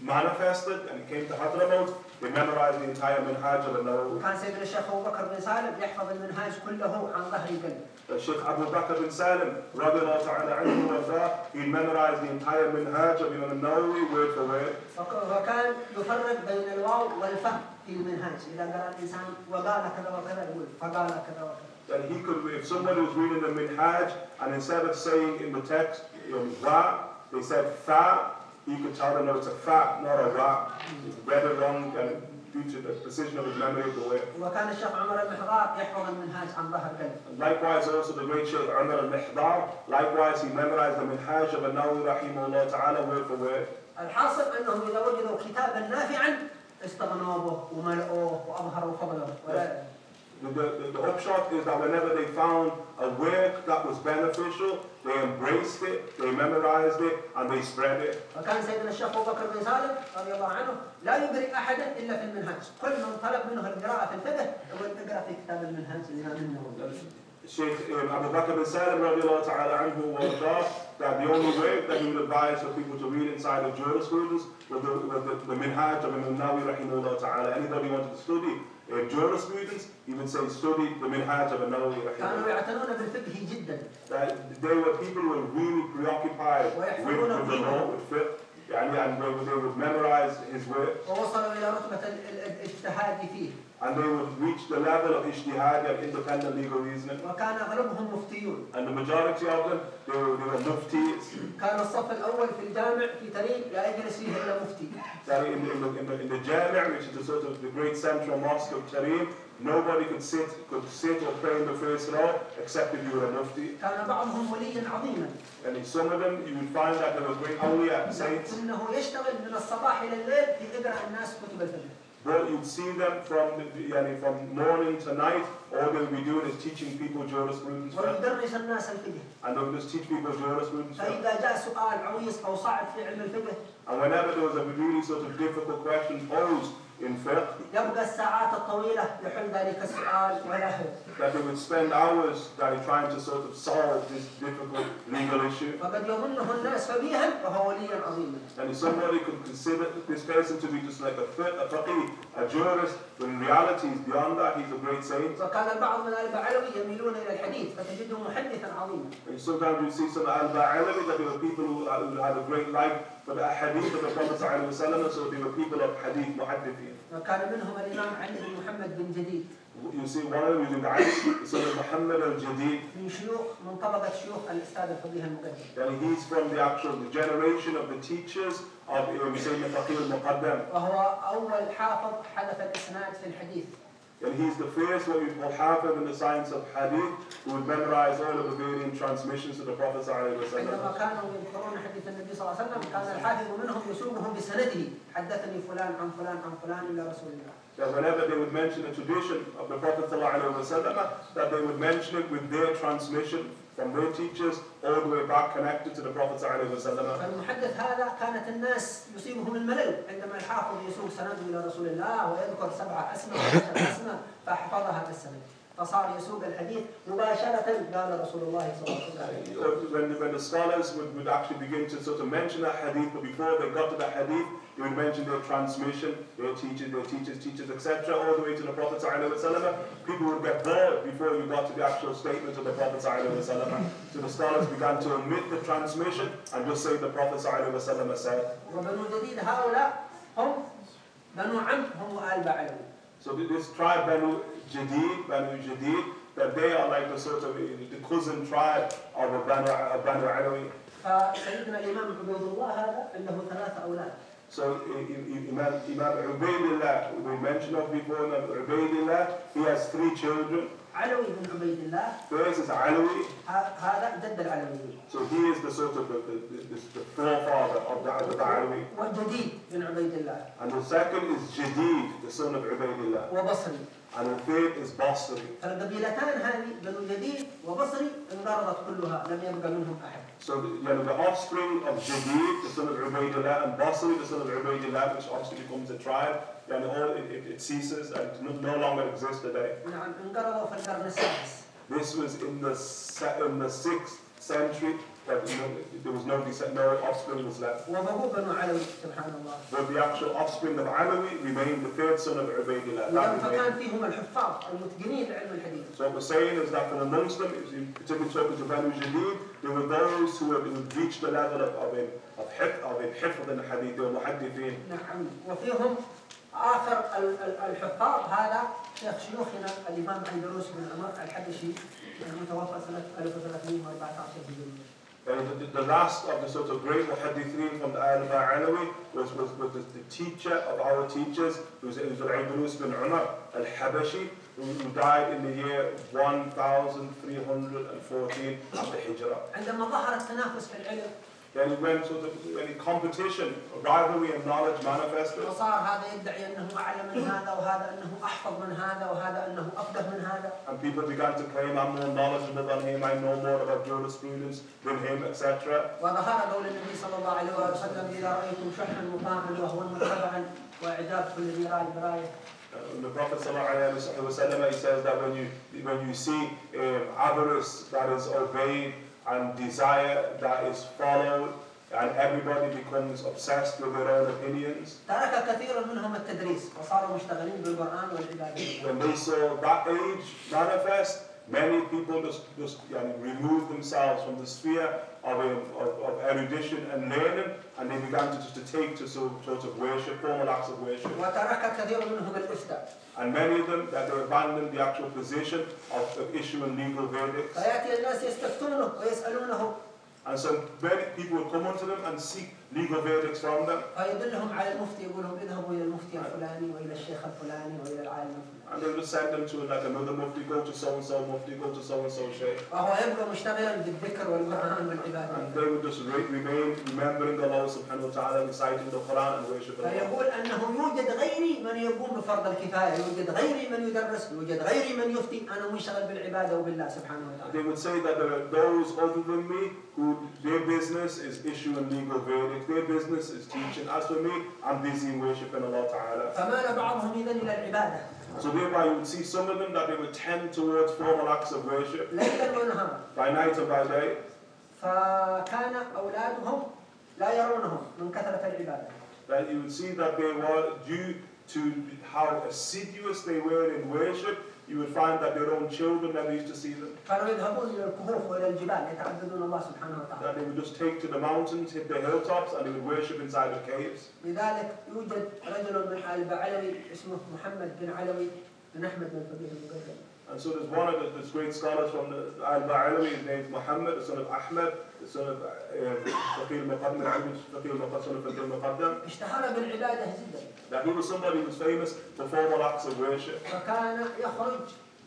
[SPEAKER 1] manifested and it came to Hadramaut, they memorized the entire Minhaj of the Nawawi.
[SPEAKER 2] وكان سيدنا الشيخ ابو بكر بن سالم يحفظ المنهاج كله عن ظهر قلب
[SPEAKER 1] The Sheikh Abu Bakr bin Salim, radiallahu ta'ala anhu wa ardah, he memorized the entire Minhaj of Imam Nawawi word for word.
[SPEAKER 2] وك- وكان يفرق بين الواو والفهم في المنهاج اذا قرا الانسان وقال كذا وكذا يقول فقال كذا وكذا
[SPEAKER 1] That he could, if somebody was reading the Minhaj and instead of saying in the text, you know, wa, they said fa, he could tell that it's a fa, not a ra. He read it wrong and due to the precision of his memory of the word.
[SPEAKER 2] وكان الشيخ عمر المحضار يحفظ المنهاج عن ظهر قلب
[SPEAKER 1] And likewise also the great Shaykh Umar al-Mihdar, likewise he memorized the Minhaj of An-Nawawi rahimahullah ta'ala word for word.
[SPEAKER 2] الحاصل انهم اذا وجدوا كتابا نافعا استغنوا به وملؤوه واظهروا فضله ولا
[SPEAKER 1] The, the, the upshot is that whenever they found a work that was beneficial, they embraced it, they memorized it, and they spread it.
[SPEAKER 2] وكان سيدنا الشيخ ابو بكر بن سالم رضي الله عنه لا يقرئ احدا الا في المنهاج، كل من طلب منه القراءه في الفقه يقول اقرا في كتاب المنهاج الامام النووي.
[SPEAKER 1] Sheikh um, Abu Bakr bin Salim radiallahu ta'ala anhu was that the only way that he would advise for people to read inside of jurisprudence was the, was the, the minhaj of Imam Nawawi rahimahullah ta'ala. Anybody wanted to study uh, jurisprudence, he would say study the minhaj of Nawawi
[SPEAKER 2] كانوا
[SPEAKER 1] rahimahullah.
[SPEAKER 2] يعتنون بالفقه جدا
[SPEAKER 1] That they were people who were really preoccupied with, with the law, with fiqh, يعني, and they would, they would memorize his work.
[SPEAKER 2] ووصلوا الى رتبه ال- ال- الاجتهاد فيه
[SPEAKER 1] And they would reach the level of ijtihad and independent legal reasoning.
[SPEAKER 2] وكان اغلبهم مفتيون.
[SPEAKER 1] And the majority of them, they were, they were muftis.
[SPEAKER 2] كان الصف الاول في الجامع في تريم لا يجلس فيه الا مفتي.
[SPEAKER 1] That in, in, the, in, the, in the Jami', which is the sort of the great central mosque of Tarim, nobody could sit, could sit or pray in the first row except if you were a mufti.
[SPEAKER 2] كان بعضهم وليا عظيما
[SPEAKER 1] And in some of them, you would find that they were great awliya, saints,
[SPEAKER 2] لكنه يشتغل من الصباح الى الليل في اقرا الناس كتب الفقه.
[SPEAKER 1] but you'd see them from, the, yani from morning to night, all they would be doing is teaching people jurisprudence.
[SPEAKER 2] ويدرس الناس الفقه.
[SPEAKER 1] And they would just teach people jurisprudence.
[SPEAKER 2] فاذا جاء سؤال عويص او صعب في علم الفقه
[SPEAKER 1] And whenever there was a really sort of difficult question posed in fiqh,
[SPEAKER 2] يبقى الساعات الطويله يحل ذلك السؤال ولا هو.
[SPEAKER 1] that they would spend hours that trying to sort of solve this difficult legal issue.
[SPEAKER 2] فقد يظنه الناس فبيها وهو وليا عظيما.
[SPEAKER 1] And if somebody could consider this person to be just like a, fi- a faqih, a jurist, when in reality he's beyond that, he's a great saint.
[SPEAKER 2] وكان البعض من البعلوي يميلون الى الحديث فتجده محدثا عظيما.
[SPEAKER 1] And sometimes you see some al-ba'alawi that there were people who, uh, who had a great like for the hadith of the Prophet ﷺ, so they were people of hadith, muhaddithin.
[SPEAKER 2] وكان منهم الامام علي بن محمد بن جديد
[SPEAKER 1] You see one of them is Ali, the son of Muhammad al-Jadid,
[SPEAKER 2] من شيوخ من طبقه شيوخ الاستاذ الفقيه المقدم.
[SPEAKER 1] and he's from the actual the generation of the teachers of Imam Sayyid Faqih al-Muqaddam.
[SPEAKER 2] وهو اول حافظ حدث الاسناد في الحديث.
[SPEAKER 1] And he's the first what we call Hafiz in the science of hadith who would memorize all of the variant transmissions to the Prophet sallallahu alaihi wasallam.
[SPEAKER 2] عندما كانوا يذكرون حديث النبي صلى الله عليه وسلم كان الحافظ منهم يسوقه بسنده حدثني فلان عن فلان عن فلان الى رسول الله
[SPEAKER 1] That whenever they would mention a tradition of the Prophet sallallahu alaihi wasallam, that they would mention it with their transmission from their teachers all the way back connected to the Prophet sallallahu alaihi wasallam.
[SPEAKER 2] فالمحدث هذا كانت الناس يصيبهم الملل عندما الحافظ يسوق سنده الى رسول الله ويذكر سبعه اسماء وعشر اسماء فاحفظها بالسند فصار يسوق الحديث مباشره قال رسول الله صلى الله عليه وسلم
[SPEAKER 1] When, when the scholars would, would actually begin to sort of mention a hadith, but before they got to the hadith, they would mention their transmission, their teachers, their teachers, teachers, etc., all the way to the Prophet ﷺ. People would get bored before you got to the actual statement of the Prophet ﷺ. So the scholars began to omit the transmission and just say the Prophet ﷺ said.
[SPEAKER 2] وبنو جديد هؤلاء هم بنو عم هم آل بعلوي
[SPEAKER 1] So this tribe, Banu Jadid, Banu Jadid, that they are like the sort of the cousin tribe of a Banu, of Banu Alawi.
[SPEAKER 2] فسيدنا الإمام عبيد الله هذا له ثلاثة أولاد
[SPEAKER 1] So Imam, Imam Ubaidillah, we mentioned of before, Imam Ubaidillah, he has three children.
[SPEAKER 2] علوي بن عبيد الله
[SPEAKER 1] First is Alawi,
[SPEAKER 2] هذا جد
[SPEAKER 1] so he is the sort of the, the, the, the forefather of the, of the Alawi.
[SPEAKER 2] وجديد بن عبيد الله
[SPEAKER 1] And the second is Jadid, the son of.
[SPEAKER 2] وبصري
[SPEAKER 1] And the third is Basri.
[SPEAKER 2] فالقبيلتان هذه بنو جديد وبصري انقرضت كلها لم يبقى منهم أحد
[SPEAKER 1] So you know, the offspring of Jadid, the son of Ubaidullah, and Basri, the son of Ubaidullah, which obviously becomes a tribe, You know it, it, it ceases and no longer exists today. This was in the, in the 6th century. That you know, there was no descent, no offspring was left.
[SPEAKER 2] وبهو بنو علوي سبحان الله
[SPEAKER 1] But the actual offspring of Alawi remained the third son of Ubaidillah.
[SPEAKER 2] وإذا
[SPEAKER 1] That
[SPEAKER 2] فكان
[SPEAKER 1] remained.
[SPEAKER 2] فيهم الحفاظ المتقنين لعلم الحديث
[SPEAKER 1] So what we're saying is that from amongst them, is in particular talking to Banu Jadid, there were those who had who had reached the level of of a of hif of a hifd in the hadith, they were muhaddithin.
[SPEAKER 2] نعم وفيهم آخر ال- ال- الحفاظ هذا شيخ شيوخنا الإمام أندروس بن عمر الحبشي المتوفى سنة 1314 هجرية
[SPEAKER 1] And the, the last of the sort of great muhaddithin from the Al Alawi was, was, was the, the teacher of our teachers, who was, who was Al-Idrus bin Umar al-Habashi, who, who died in the year 1314 after Hijrah.
[SPEAKER 2] عندما ظهر التنافس في العلم
[SPEAKER 1] Then when sort of when competition, rivalry and knowledge manifested,
[SPEAKER 2] وصار هذا يدعي أنه أعلم من هذا وهذا أنه أحفظ من هذا وهذا أنه أفقه من هذا
[SPEAKER 1] and people began to claim I'm more knowledgeable than him, I know more about jurisprudence than him, etc.
[SPEAKER 2] وظهر قول النبي صلى الله عليه وسلم إذا رأيتم شحا مطاعا وهو متبعا وإعجاب كل ذي رأي برايه
[SPEAKER 1] Uh, the Prophet ﷺ, he says that when you when you see um, avarice that is obeyed and desire that is followed and everybody becomes obsessed with their own opinions,
[SPEAKER 2] ترك كثير منهم التدريس وصاروا مشتغلين بالقرآن والعبادة
[SPEAKER 1] when they saw that age manifest, many people just, just yani, remove themselves from the sphere of, um, of, of erudition and learning and they began to just to take to sort sort of worship, formal acts of worship.
[SPEAKER 2] وترك كثير منهم الإفتاء
[SPEAKER 1] And many of them that they abandoned the actual position of, of issuing legal verdicts.
[SPEAKER 2] فيأتي الناس يستفتونه ويسألونه
[SPEAKER 1] And so many people would come unto them and seek legal verdicts from them.
[SPEAKER 2] فيدلهم على المفتي يقول لهم اذهبوا إلى المفتي الفلاني وإلى الشيخ الفلاني وإلى العالم الفلاني
[SPEAKER 1] And they just send them to like another mufti, go to so and so mufti, go to so and so sheikh.
[SPEAKER 2] وهو يبقى مشتغلا بالذكر والقرآن
[SPEAKER 1] And
[SPEAKER 2] والعبادة
[SPEAKER 1] they would just re- remain remembering Allah subhanahu wa ta'ala, reciting the Quran and worshiping Allah.
[SPEAKER 2] فيقول أنه يوجد غيري من يقوم بفرض الكفاية يوجد غيري من يدرس يوجد غيري من يفتي أنا منشغل بالعبادة وبالله سبحانه وتعالى
[SPEAKER 1] They would say that there are those other than me who their business is issuing legal verdicts, their business is teaching. As for me, I'm busy worshiping Allah Ta'ala.
[SPEAKER 2] فمال بعضهم إذن إلى العبادة
[SPEAKER 1] So thereby you would see some of them that they would tend towards formal acts of worship
[SPEAKER 2] ليلا ونهارا
[SPEAKER 1] by night and by day.
[SPEAKER 2] فكان أولادهم لا يرونهم من كثرة العبادة
[SPEAKER 1] That you would see that they were due to how assiduous they were in worship. You would find that their own children never used to see them.
[SPEAKER 2] كانوا يذهبون إلى الكهوف وإلى الجبال يتعبدون الله سبحانه وتعالى
[SPEAKER 1] That they would just take to the mountains, hit the hilltops, and they would worship inside the caves.
[SPEAKER 2] لذلك يوجد رجل من آل بعلوي اسمه محمد بن علوي بن أحمد بن فقيه المقدم
[SPEAKER 1] And so there's one of the, this great scholars from the Al-Ba'alawi, his name is Muhammad, the son of Ahmed, ثقيل المقام من سنة
[SPEAKER 2] اشتهر بالعبادة جدا.
[SPEAKER 1] لكنه بالمسفيمس
[SPEAKER 2] فكان يخرج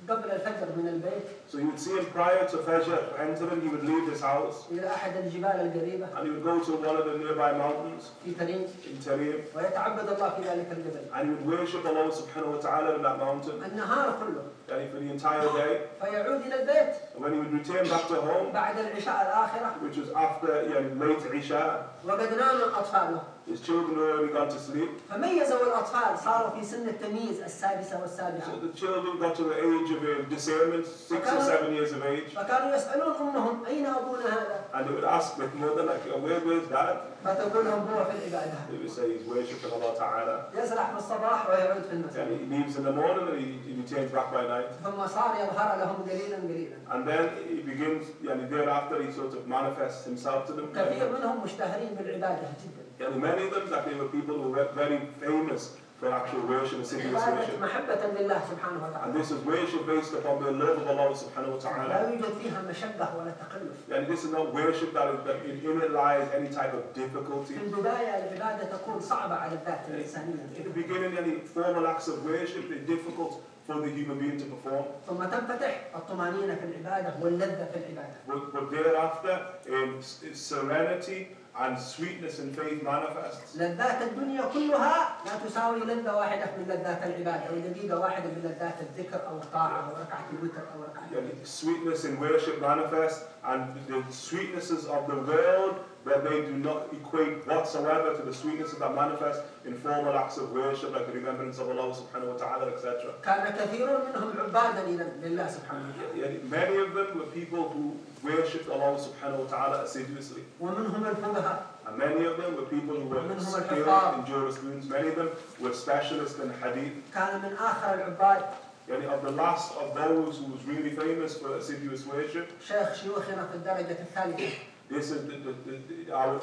[SPEAKER 2] قبل الفجر من البيت
[SPEAKER 1] So you would see him prior to Fajr entering, he would leave his house
[SPEAKER 2] إلى أحد الجبال القريبة
[SPEAKER 1] and he would go to one of the nearby mountains
[SPEAKER 2] في تريم
[SPEAKER 1] in Tarim
[SPEAKER 2] ويتعبد الله في ذلك الجبل
[SPEAKER 1] and he would worship Allah subhanahu wa ta'ala in that mountain
[SPEAKER 2] النهار كله
[SPEAKER 1] yani for the entire day.
[SPEAKER 2] فيعود إلى البيت
[SPEAKER 1] And when he would return back to home,
[SPEAKER 2] بعد العشاء الآخرة
[SPEAKER 1] which was after yani, late Isha,
[SPEAKER 2] وقد نام أطفاله
[SPEAKER 1] his children were already gone to sleep.
[SPEAKER 2] فميزوا الأطفال صاروا في سن التمييز السادسة والسابعة
[SPEAKER 1] So the children got to the age of uh, discernment, six or seven years of age,
[SPEAKER 2] فكانوا يسألون أمهم أين أبونا هذا؟
[SPEAKER 1] and they would ask their mother, like, "Oh, where, where's dad?
[SPEAKER 2] فتقول لهم هو في العبادة
[SPEAKER 1] They would say he's worshipping Allah Ta'ala.
[SPEAKER 2] يسرح في الصباح ويعود في المساء
[SPEAKER 1] And he leaves in the morning and he, returns back by night.
[SPEAKER 2] ثم صار يظهر لهم قليلا قليلا
[SPEAKER 1] And then he begins, yani thereafter he sort of manifests himself to them.
[SPEAKER 2] كثير منهم مشتهرين بالعبادة جدا
[SPEAKER 1] Yani many of them, that they were people who were very famous for actual worship, assiduous
[SPEAKER 2] عبادة
[SPEAKER 1] worship.
[SPEAKER 2] محبة لله سبحانه
[SPEAKER 1] And
[SPEAKER 2] وتعالى
[SPEAKER 1] this is worship based upon the love of Allah subhanahu wa
[SPEAKER 2] لا
[SPEAKER 1] ta'ala.
[SPEAKER 2] يوجد فيها مشقة ولا تكلف
[SPEAKER 1] And this is not worship that, is, that in, in it lies any type of difficulty.
[SPEAKER 2] في البداية العبادة تكون صعبة على الذات
[SPEAKER 1] In
[SPEAKER 2] الإنسانية
[SPEAKER 1] the beginning, any formal acts of worship, they're difficult for the human being to perform.
[SPEAKER 2] ثم تنفتح الطمأنينة في العبادة واللذة في العبادة
[SPEAKER 1] But, but thereafter, um, s- serenity and sweetness in faith manifests.
[SPEAKER 2] لذات الدنيا كلها لا تساوي لذة واحدة من لذات العبادة أو دقيقة واحدة من لذات الذكر أو الطاعة أو ركعة الوتر أو ركعة
[SPEAKER 1] Yani sweetness in worship manifests, and the sweetnesses of the world that they do not equate whatsoever to the sweetnesses that manifest in formal acts of worship, like the remembrance of Allah subhanahu wa ta'ala, etc.
[SPEAKER 2] كان كثير منهم عبادا لله- لله سبحانه وتعالى
[SPEAKER 1] Yani many of them were people who worshipped Allah subhanahu wa ta'ala assiduously.
[SPEAKER 2] ومنهم الفقهاء
[SPEAKER 1] And many of them were people who were
[SPEAKER 2] ومنهم
[SPEAKER 1] skilled
[SPEAKER 2] الحفاظ.
[SPEAKER 1] in jurisprudence. Many of them were specialists in hadith.
[SPEAKER 2] كان من آخر العباد
[SPEAKER 1] Yani of the last of those who was really famous for assiduous worship,
[SPEAKER 2] شيخ شيوخنا في الدرجة الثالثة
[SPEAKER 1] this is the, the, the, the, our,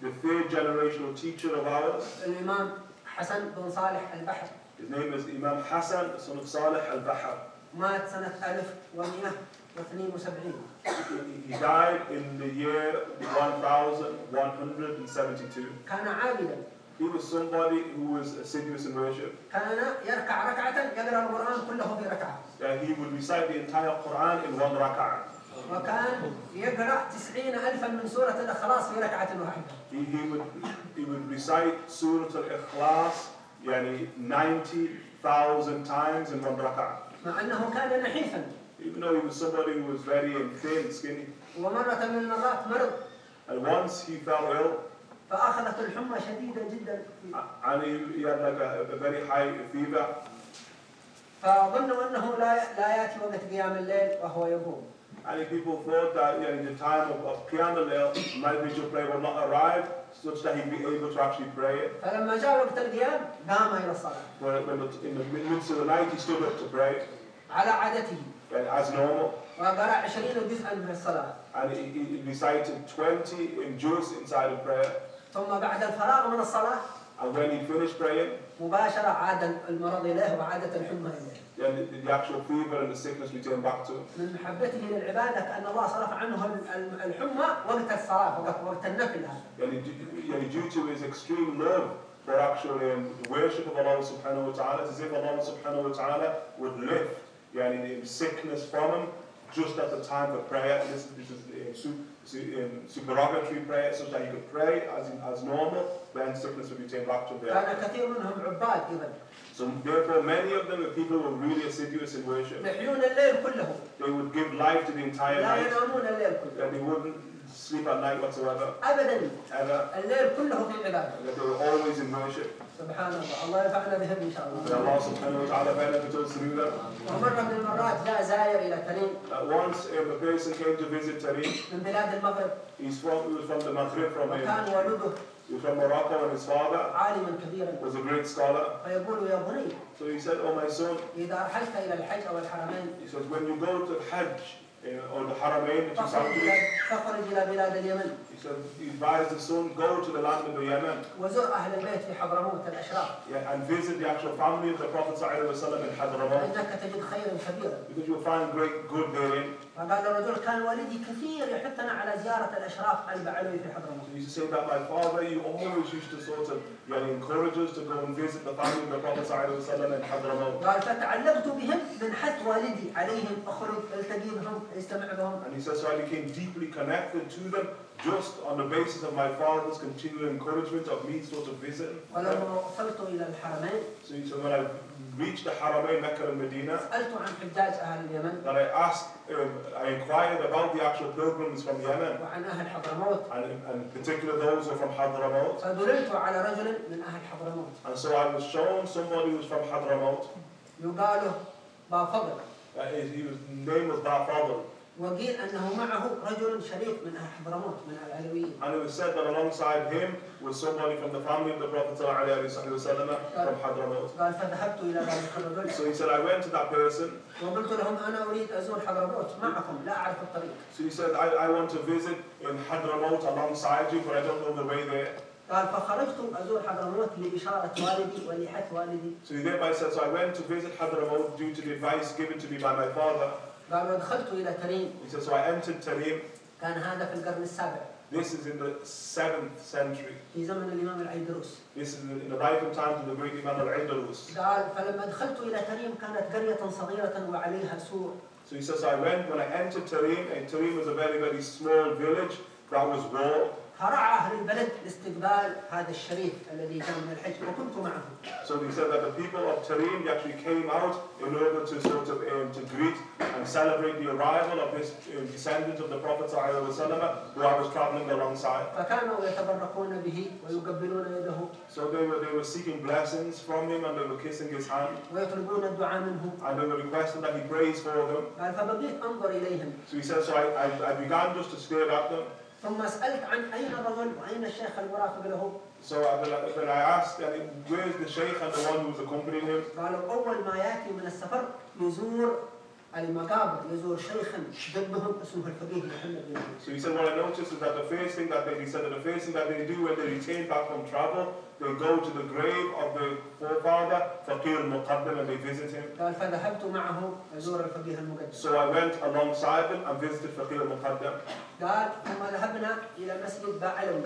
[SPEAKER 1] the third generational teacher of ours.
[SPEAKER 2] الإمام حسن بن صالح البحر
[SPEAKER 1] His name is Imam Hassan, son of Salih al-Bahar.
[SPEAKER 2] مات سنة 1172
[SPEAKER 1] He died in the year 1172.
[SPEAKER 2] كان عابدا
[SPEAKER 1] He was somebody who was assiduous in worship.
[SPEAKER 2] كان يركع ركعة يقرأ القرآن كله في ركعة
[SPEAKER 1] That he would recite the entire Quran in one rak'ah.
[SPEAKER 2] وكان يقرأ تسعين ألفا من سورة الإخلاص في ركعة واحدة
[SPEAKER 1] He, he would he would recite Surah Al-Ikhlas yani 90,000 times in one rak'ah.
[SPEAKER 2] مع أنه كان نحيفا
[SPEAKER 1] Even though he was somebody who was very thin, skinny.
[SPEAKER 2] ومرة من المرات مرض
[SPEAKER 1] And once he fell ill,
[SPEAKER 2] فأخذت الحمى شديدة جدا
[SPEAKER 1] and he, he had like a, a very high fever.
[SPEAKER 2] فظنوا أنه لا لا يأتي وقت قيام الليل وهو يقوم
[SPEAKER 1] And people thought that you know, the time of, of Qiyam al-Layl, night vigil prayer would not arrive, such that he'd be able to actually pray it.
[SPEAKER 2] فلما جاء وقت القيام قام إلى الصلاة
[SPEAKER 1] When, when the, in the midst of the night, he stood up to pray
[SPEAKER 2] على عادته
[SPEAKER 1] and as normal.
[SPEAKER 2] وقرأ عشرين جزءا من الصلاة
[SPEAKER 1] And he, he recited 20 in juz inside of prayer.
[SPEAKER 2] ثم بعد الفراغ من الصلاة
[SPEAKER 1] And when he finished praying,
[SPEAKER 2] مباشرة عاد المرض إليه وعادت الحمى إليه
[SPEAKER 1] then the, actual fever and the sickness returned back to him.
[SPEAKER 2] من محبته للعبادة كأن الله صرف عنه ال- ال- الحمى وقت الصلاة وقت وقت النفل هذا
[SPEAKER 1] Yani, due- to his extreme love for actually um, the worship of Allah subhanahu wa ta'ala, it's as if Allah subhanahu wa ta'ala would lift and yani, sickness from him just at the time for prayer. This, this is a um, um, supererogatory prayer, so that he could pray as, as normal, when sickness would be taken back to him. So therefore many of them, the people were really assiduous in worship. They would give life to the entire night. And they wouldn't sleep at night whatsoever. Ever. That they were always in worship.
[SPEAKER 2] سبحان الله الله ينفعنا بهم إن شاء الله
[SPEAKER 1] wa ta'ala benefit us through them.
[SPEAKER 2] ومرة من المرات جاء زائر تريم
[SPEAKER 1] Uh, once um, a person came to visit Tariq,
[SPEAKER 2] من بلاد المغرب
[SPEAKER 1] he's from, from the Maghrib, from,
[SPEAKER 2] وكان
[SPEAKER 1] um,
[SPEAKER 2] والده
[SPEAKER 1] he was from Morocco, and his father
[SPEAKER 2] عالما كبيرا
[SPEAKER 1] was a great scholar.
[SPEAKER 2] فيقول يا بني
[SPEAKER 1] So he said, oh my son,
[SPEAKER 2] إذا رحلت إلى الحج أو الحرمين
[SPEAKER 1] he says, when you go to Hajj, uh, or the Haramain, the two
[SPEAKER 2] فاخرج إلى
[SPEAKER 1] sanctuaries,
[SPEAKER 2] فاخرج إلى بلاد اليمن
[SPEAKER 1] He said, he advised his son, go to the land of the Yemen
[SPEAKER 2] وزر أهل البيت في حضرموت الأشراف
[SPEAKER 1] yeah, and visit the actual family of the Prophet ﷺ in Hadramaut
[SPEAKER 2] فإنك تجد خيرا كبيرا
[SPEAKER 1] because you'll find great good therein.
[SPEAKER 2] فقال الرجل كان والدي كثير يحثنا على زيارة الأشراف البعلوي في حضرموت
[SPEAKER 1] He used to say that my father, you always used to sort of you know, encourage us to go and visit the family of the Prophet ﷺ in Hadramaut.
[SPEAKER 2] قال فتعلقت بهم من حث والدي عليهم اخرج التقي بهم استمع بهم
[SPEAKER 1] And he says, so I became deeply connected to them just on the basis of my father's continual encouragement of me sort of visiting.
[SPEAKER 2] ولما وصلت إلى الحرمين
[SPEAKER 1] So, so when I reached the Haramain, Mecca and Medina. That I asked, um, I inquired about the actual pilgrims from Yemen. And, and in particular those who are from Hadramaut. And so I was shown somebody who was from Hadramaut. Uh, his, his name was Ba'fadl.
[SPEAKER 2] وقيل انه معه رجل شريك من حضرموت من العلويين
[SPEAKER 1] And it was said that alongside him was somebody from the family of the Prophet ﷺ from Hadramaut.
[SPEAKER 2] قال فذهبت إلى ذلك الرجل
[SPEAKER 1] So he said, I went to that person.
[SPEAKER 2] وقلت لهم أنا اريد ازور حضرموت معكم لا اعرف الطريق
[SPEAKER 1] So he said, I, I want to visit in Hadramaut alongside you, but I don't know the way there.
[SPEAKER 2] قال فخرجت ازور حضرموت لاشاره والدي ولحث والدي
[SPEAKER 1] So he thereby said, so I went to visit Hadramaut due to the advice given to me by my father.
[SPEAKER 2] قال ودخلت إلى تريم
[SPEAKER 1] He said, so I entered Tarim.
[SPEAKER 2] كان هذا في القرن السابع
[SPEAKER 1] This is in the 7th century.
[SPEAKER 2] في زمن الامام العيدروس
[SPEAKER 1] This is in the life and times of the great Imam al-Aydalus.
[SPEAKER 2] قال فلما دخلت إلى تريم كانت قريه صغيره وعليها سور
[SPEAKER 1] So he says, I went, when I entered Tarim, and Tarim was a very, very small village that was walled.
[SPEAKER 2] فرع اهل البلد لاستقبال هذا الشريف الذي جاء من الحج وكنت معه
[SPEAKER 1] So he said that the people of Tarim they actually came out in order to sort of um, to greet and celebrate the arrival of this um, descendant of the Prophet ﷺ, who I was traveling alongside.
[SPEAKER 2] فكانوا يتبركون به ويقبلون يده
[SPEAKER 1] So they were, they were seeking blessings from him and they were kissing his hand
[SPEAKER 2] ويطلبون الدعاء منه
[SPEAKER 1] and they were requesting that he prays for them.
[SPEAKER 2] قال فبقيت انظر اليهم
[SPEAKER 1] So he said, so I, I, I began just to stare at them.
[SPEAKER 2] ثم سالت عن اين الرجل واين الشيخ المرافق له
[SPEAKER 1] So I, when I- asked, I mean, where's the sheikh and the one who was accompanying him?
[SPEAKER 2] قالوا اول ما ياتي من السفر يزور المقابر يزور شيخا جدهم اسمه الفقيه محمد بن
[SPEAKER 1] So he said, what I noticed is that the first thing that they, he said that the first thing that they do when they return back from travel, they go to the grave of the forefather, Faqir al-Muqaddam, and they visit him.
[SPEAKER 2] قال فذهبت معه ازور الفقيه المقدس
[SPEAKER 1] So I went alongside them and visited Faqir al-Muqaddam.
[SPEAKER 2] قال ثم ذهبنا إلى مسجد باعلوي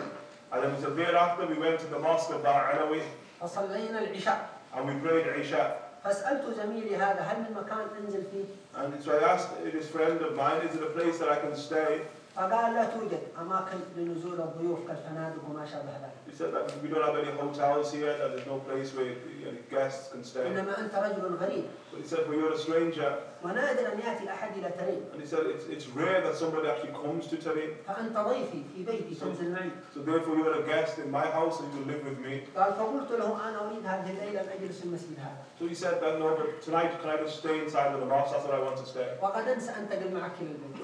[SPEAKER 1] And then he said, thereafter we went to the mosque of Ba'alawi
[SPEAKER 2] فصلينا العشاء
[SPEAKER 1] and we prayed Isha.
[SPEAKER 2] فسالت زميلي هذا هل من مكان انزل فيه؟
[SPEAKER 1] And so I asked this friend of mine, is it a place that I can stay?
[SPEAKER 2] فقال لا توجد اماكن لنزول الضيوف كالفنادق وما شابه ذلك
[SPEAKER 1] said that we don't have any hotels here, that there's no place where any guests can stay. But he said, but you're a stranger. And he said, it's, it's rare that somebody actually comes to
[SPEAKER 2] تريم. فأنت
[SPEAKER 1] So therefore you're a guest in my house and you live with me. So he said that no, but tonight can I just stay inside of the mosque? That's what I want to stay.
[SPEAKER 2] وغدا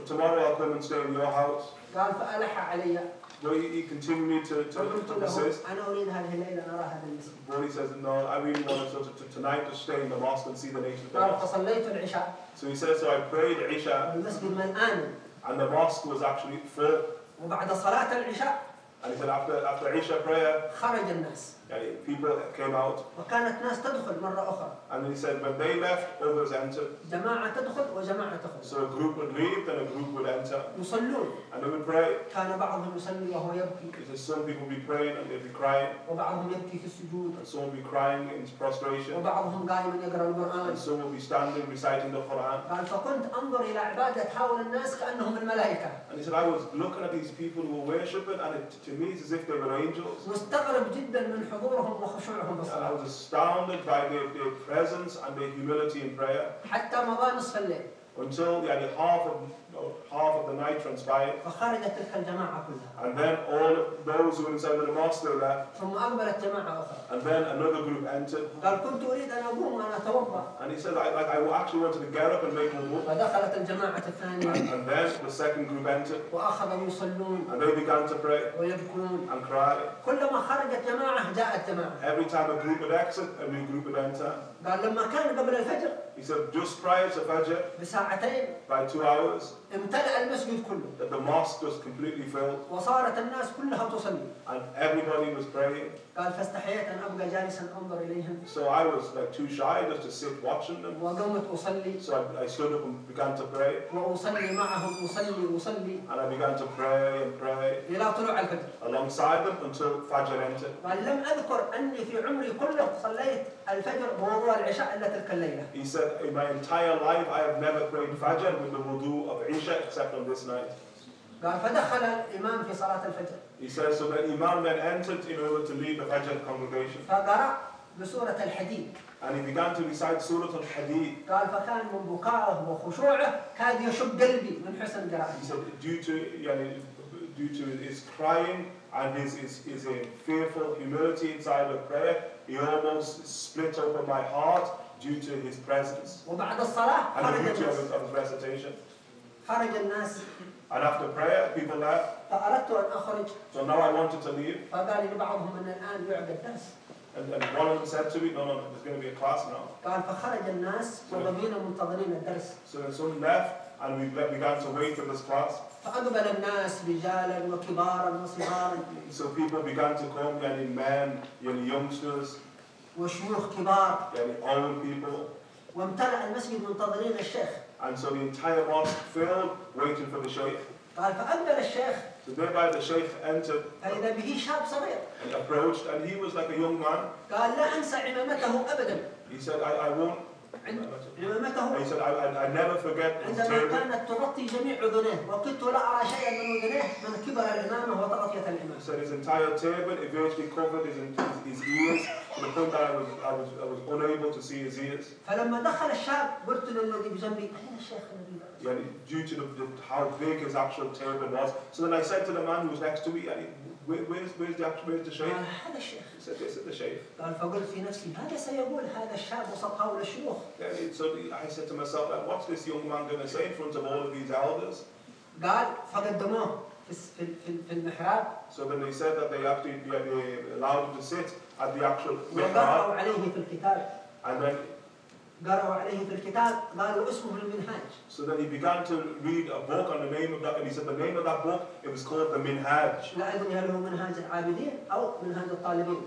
[SPEAKER 1] Tomorrow I'll come and stay in your house. No, he, he continued to, to, to persist. When he says, no, I really want to, to, to tonight to stay in the mosque and see the nation. So he says, so I prayed Isha. And the mosque was actually
[SPEAKER 2] filled.
[SPEAKER 1] And he said, after, after Isha prayer, yani, people came out.
[SPEAKER 2] وكانت ناس تدخل مره أخرى
[SPEAKER 1] And he said when they left, others entered.
[SPEAKER 2] جماعة تدخل وجماعه تخرج
[SPEAKER 1] So a group would leave, then a group would enter.
[SPEAKER 2] يصلون
[SPEAKER 1] And they would pray.
[SPEAKER 2] كان بعضهم يصلي وهو يبكي
[SPEAKER 1] He says some people would be praying and they'd be crying.
[SPEAKER 2] وبعضهم يبكي في السجود
[SPEAKER 1] And some would be crying in prostration.
[SPEAKER 2] وبعضهم قائما يقرا القران
[SPEAKER 1] And some would be standing reciting the Quran.
[SPEAKER 2] قال فكنت انظر إلى عباده هؤلاء الناس كانهم الملائكه
[SPEAKER 1] And he said, I was looking at these people who were worshipping, and it, to me it's as if they were angels.
[SPEAKER 2] مستغرب جدا من حضورهم وخشوعهم
[SPEAKER 1] And I was astounded by their, their presence and their humility in prayer
[SPEAKER 2] حتى مضى نصف الليل
[SPEAKER 1] until yani, half, of, half of the night transpired.
[SPEAKER 2] فخرجت تلك الجماعه كلها
[SPEAKER 1] And then all those who were inside the mosque they left.
[SPEAKER 2] ثم اقبلت جماعة أخرى
[SPEAKER 1] And then another group entered.
[SPEAKER 2] قال كنت اريد ان اقوم وانا اتوضا
[SPEAKER 1] And he said, I, like, I actually wanted to get up and make wudu.
[SPEAKER 2] فدخلت الجماعه الثانيه
[SPEAKER 1] And then the second group entered.
[SPEAKER 2] واخذوا يصلون
[SPEAKER 1] And they began to pray
[SPEAKER 2] ويبكون
[SPEAKER 1] and cry.
[SPEAKER 2] كلما خرجت جماعه جاءت جماعه
[SPEAKER 1] Every time a group would exit, a new group would enter.
[SPEAKER 2] قال لما كان قبل الفجر
[SPEAKER 1] He said, just prior to Fajr,
[SPEAKER 2] بساعتين
[SPEAKER 1] by two hours,
[SPEAKER 2] امتلأ المسجد كله
[SPEAKER 1] that the mosque was completely filled
[SPEAKER 2] وصارت الناس كلها تصلي
[SPEAKER 1] and everybody was praying.
[SPEAKER 2] قال فاستحييت أن أبقى جالسا أنظر إليهم
[SPEAKER 1] So I was like too shy just to sit watching them.
[SPEAKER 2] وقمت أصلي
[SPEAKER 1] So I, I stood up and began to pray.
[SPEAKER 2] وأصلي معهم أصلي أصلي
[SPEAKER 1] And I began to pray and pray
[SPEAKER 2] إلى طلوع الفجر
[SPEAKER 1] alongside them until Fajr entered.
[SPEAKER 2] قال لم أذكر أني في عمري كله صليت الفجر بوضوء العشاء إلا تلك الليلة
[SPEAKER 1] He said, in my entire life, I have never prayed Fajr with the wudu of Isha except on this night.
[SPEAKER 2] فدخل الإمام في صلاة الفجر
[SPEAKER 1] He says, so the Imam then entered in order to lead the Fajr congregation.
[SPEAKER 2] فقرأ بسورة الحديد
[SPEAKER 1] And he began to recite Surah Al-Hadid.
[SPEAKER 2] قال فكان من بكائه وخشوعه كاد يشق قلبي من حسن
[SPEAKER 1] He
[SPEAKER 2] قراءته
[SPEAKER 1] said, due to, yani, due to his crying and his, his, his uh, fearful humility inside of prayer, he almost split open my heart due to his presence
[SPEAKER 2] وبعد الصلاة
[SPEAKER 1] and the beauty of
[SPEAKER 2] الناس
[SPEAKER 1] his, of his recitation.
[SPEAKER 2] خرج الناس
[SPEAKER 1] And after prayer, people left.
[SPEAKER 2] فأردت أن أخرج
[SPEAKER 1] So now I wanted to leave.
[SPEAKER 2] فقال لي بعضهم أن الآن يعد الدرس
[SPEAKER 1] And, and one of them said to me, no, no, no, there's going to be a class now.
[SPEAKER 2] قال فخرج الناس وبقينا منتظرين الدرس
[SPEAKER 1] So then some left and we be- began to wait for this class.
[SPEAKER 2] فأقبل الناس رجالا وكبارا وصغارا
[SPEAKER 1] So people began to come, yani men, yani youngsters,
[SPEAKER 2] وشيوخ كبار
[SPEAKER 1] yani old people.
[SPEAKER 2] وامتلأ المسجد منتظرين الشيخ
[SPEAKER 1] And so the entire mosque filled, waiting for the sheikh.
[SPEAKER 2] قال فأقبل الشيخ
[SPEAKER 1] So thereby the sheikh entered
[SPEAKER 2] فإذا به شاب صغير
[SPEAKER 1] and approached, and he was like a young man.
[SPEAKER 2] قال لا أنسى عمامته أبدا
[SPEAKER 1] He said, I, I won't.
[SPEAKER 2] عند-
[SPEAKER 1] He said, I, I, I never forget his
[SPEAKER 2] عندما. كانت تغطي جميع أذنيه وكنت لا أرى شيئا من أذنيه من كبر العمامة وتغطية
[SPEAKER 1] He said his entire turban, it virtually covered his, his, his ears to the point that I was, I, was, I was unable to see his ears.
[SPEAKER 2] فلما دخل الشاب قلت للذي بجنبي أين الشيخ الذي؟
[SPEAKER 1] Yani, due to the, the, how big his actual turban was. So then I said to the man who was next to me, where, where's, where's the actual, where's the sheikh?
[SPEAKER 2] قال هذا الشيخ
[SPEAKER 1] He said, this is the sheikh.
[SPEAKER 2] قال فقلت في نفسي ماذا سيقول هذا الشاب وسط هؤلاء الشيوخ؟
[SPEAKER 1] Yani, so I said to myself, like, what's this young man going to say in front of all of these elders?
[SPEAKER 2] قال فقدموه في الس- في في- في المحراب
[SPEAKER 1] So then they said that they actually yeah, they allowed him to sit at the actual mihrab,
[SPEAKER 2] وقرأوا عليه في الكتاب
[SPEAKER 1] and then
[SPEAKER 2] قرأوا عليه في الكتاب قالوا اسمه المنهاج
[SPEAKER 1] so then he began to read a book on the name of that, and he said the name of that book it was called the Minhaj.
[SPEAKER 2] لا أدري هل هو منهاج العابدين أو منهاج الطالبين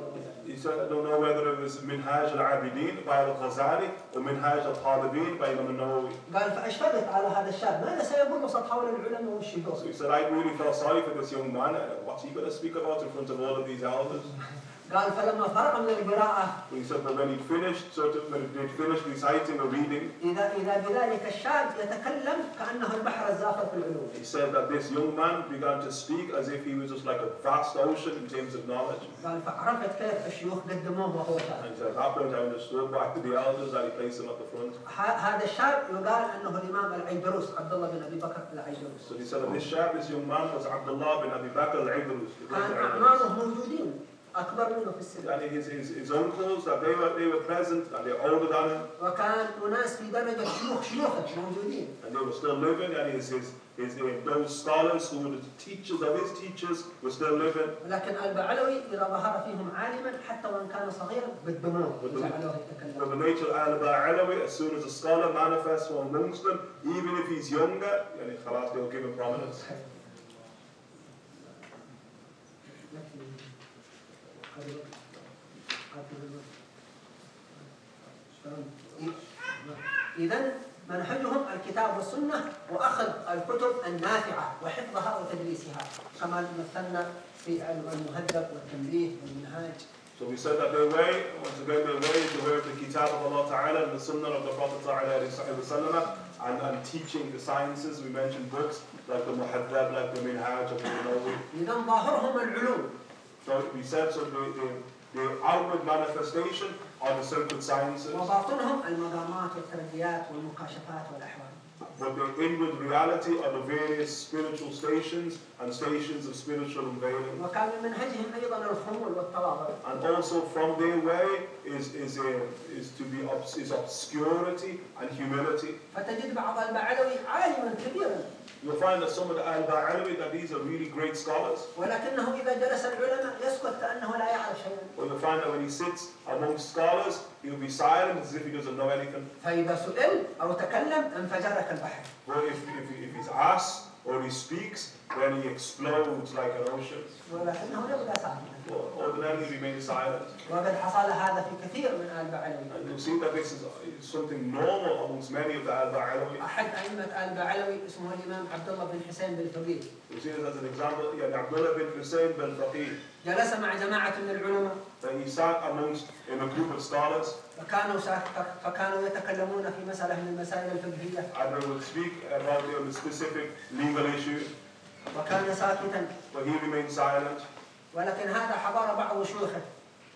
[SPEAKER 1] He said I don't know whether it was Minhaj al-Abidin by al-Ghazali or Minhaj al-Talibin by Imam al-Nawawi.
[SPEAKER 2] قال فأشفقت على هذا الشاب ماذا سيقول وسط هؤلاء العلماء والشيوخ؟
[SPEAKER 1] So he said I really felt sorry for this young man. What's he going to speak about in front of all of these elders?
[SPEAKER 2] قال فلما فرغ من القراءة
[SPEAKER 1] He said that when he finished, of, when he finished reciting or reading,
[SPEAKER 2] إذا إذا بذلك الشاب يتكلم كأنه البحر الزاخر في العلوم
[SPEAKER 1] He said that this young man began to speak as if he was just like a vast ocean in terms of knowledge.
[SPEAKER 2] قال فعرفت كيف الشيوخ قدموه وهو شاب
[SPEAKER 1] And that point I understood why the elders that he placed him at the front.
[SPEAKER 2] هذا الشاب يقال أنه الإمام العيدروس عبد الله بن أبي بكر العيدروس
[SPEAKER 1] So he said that this chap, this young man was Abdullah bin Abi Bakr great
[SPEAKER 2] كان. أعمامه موجودين أكبر منه في السن
[SPEAKER 1] And his, his, his uncles, that they were, they were present and they're older than him
[SPEAKER 2] وكان أناس في درجة شيوخ شيوخه موجودين
[SPEAKER 1] and they were still living and his, his, his, uh, those scholars who were the teachers of his teachers were still living.
[SPEAKER 2] ولكن البعلوي إذا ظهر فيهم عالما حتى وإن كان صغيرا قدموه وجعلوه يتكلم
[SPEAKER 1] Revelation al-Ba'alawi, as soon as a scholar manifests from amongst them, even if he's younger, yani khalas, they'll give him prominence.
[SPEAKER 2] إذا منهجهم الكتاب والسنة وأخذ الكتب النافعة وحفظها وتدريسها كما مثلنا في المهذب والتنبيه والمنهاج
[SPEAKER 1] So we said that their way, once again, their way way of the Kitab of Allah Ta'ala and the Sunnah of the Prophet Ta'ala and, and teaching the sciences. We mentioned books like the Muhaddab, like the Minhaj of the Nawawi.
[SPEAKER 2] إذا ظاهرهم العلوم
[SPEAKER 1] So we said, so the, the, the outward manifestation are the sacred sciences,
[SPEAKER 2] وباطنهم المقامات والتربيات والمكاشفات والأحوال
[SPEAKER 1] but the inward reality are the various spiritual stations and stations of spiritual unveiling.
[SPEAKER 2] وكان من منهجهم أيضا الخمول والتواضع
[SPEAKER 1] And also from their way is, is, a, is to be obs- is obscurity and humility.
[SPEAKER 2] فتجد بعض البعلوي عالما كبيرا
[SPEAKER 1] You'll find that some of the Al-Ba'alawi, that these are really great scholars.
[SPEAKER 2] ولكنه إذا جلس العلماء يسكت كأنه لا يعرف شيئا
[SPEAKER 1] But you'll find that when he sits amongst scholars, he'll be silent as if he doesn't know anything.
[SPEAKER 2] فإذا سئل أو تكلم انفجر ذلك البحر
[SPEAKER 1] But if, if, if he's asked when he speaks, then he explodes like an ocean. Ordinarily remains silent.
[SPEAKER 2] وقد حصل هذا في كثير من آل بعلوي
[SPEAKER 1] And you see that this is something normal amongst many of the Al-Ba'alawi.
[SPEAKER 2] أحد أئمة آل بعلوي اسمه الإمام عبد الله بن حسين بن فقيه
[SPEAKER 1] You see this as an example. Yeah, Abdullah bin Hussein bin Faqih.
[SPEAKER 2] جلس مع جماعة من العلماء
[SPEAKER 1] he sat amongst in a group of scholars
[SPEAKER 2] فكانوا فكانوا يتكلمون في مسألة من المسائل الفقهية
[SPEAKER 1] and they would speak about the specific legal issue,
[SPEAKER 2] وكان ساكتا
[SPEAKER 1] but he remained silent.
[SPEAKER 2] ولكن هذا حضر بعض شيوخه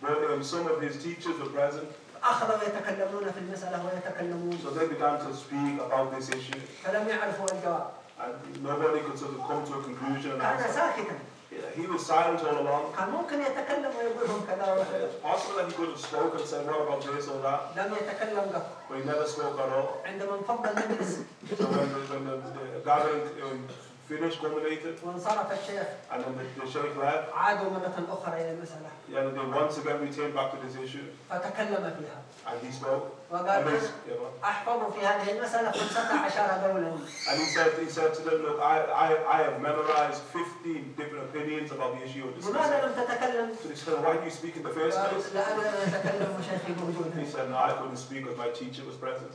[SPEAKER 1] But um, some of his teachers were present,
[SPEAKER 2] أخذوا يتكلمون في المسألة ويتكلمون
[SPEAKER 1] so they began to speak about this issue,
[SPEAKER 2] فلم يعرفوا الجواب
[SPEAKER 1] and nobody could sort of come to a conclusion and
[SPEAKER 2] كان
[SPEAKER 1] answer.
[SPEAKER 2] ساكتا
[SPEAKER 1] Yeah, he was silent all along.
[SPEAKER 2] كان ممكن يتكلم ويقول لهم كذا وكذا
[SPEAKER 1] It's possible that he could have spoken and said, what about this or that,
[SPEAKER 2] لم يتكلم قط
[SPEAKER 1] but he never spoke at all.
[SPEAKER 2] عندما انفض المجلس
[SPEAKER 1] So when the, when the, the gathering um, finished, culminated,
[SPEAKER 2] وانصرف الشيخ
[SPEAKER 1] and then the, the sheikh left,
[SPEAKER 2] عادوا مرة أخرى إلى المسألة
[SPEAKER 1] and they once again returned back to this issue,
[SPEAKER 2] فتكلم فيها
[SPEAKER 1] and he spoke.
[SPEAKER 2] وقال أحفظ في هذه المسألة 15 قولا
[SPEAKER 1] and he said, he said to them, look, I, I, I have memorized 15 different opinions about the issue of discussing.
[SPEAKER 2] لماذا لم تتكلم؟
[SPEAKER 1] So they said, why do you speak in the first place?
[SPEAKER 2] لأنا لم أتكلم وشيخي
[SPEAKER 1] He
[SPEAKER 2] موجود
[SPEAKER 1] said, no, I couldn't speak because my teacher was present.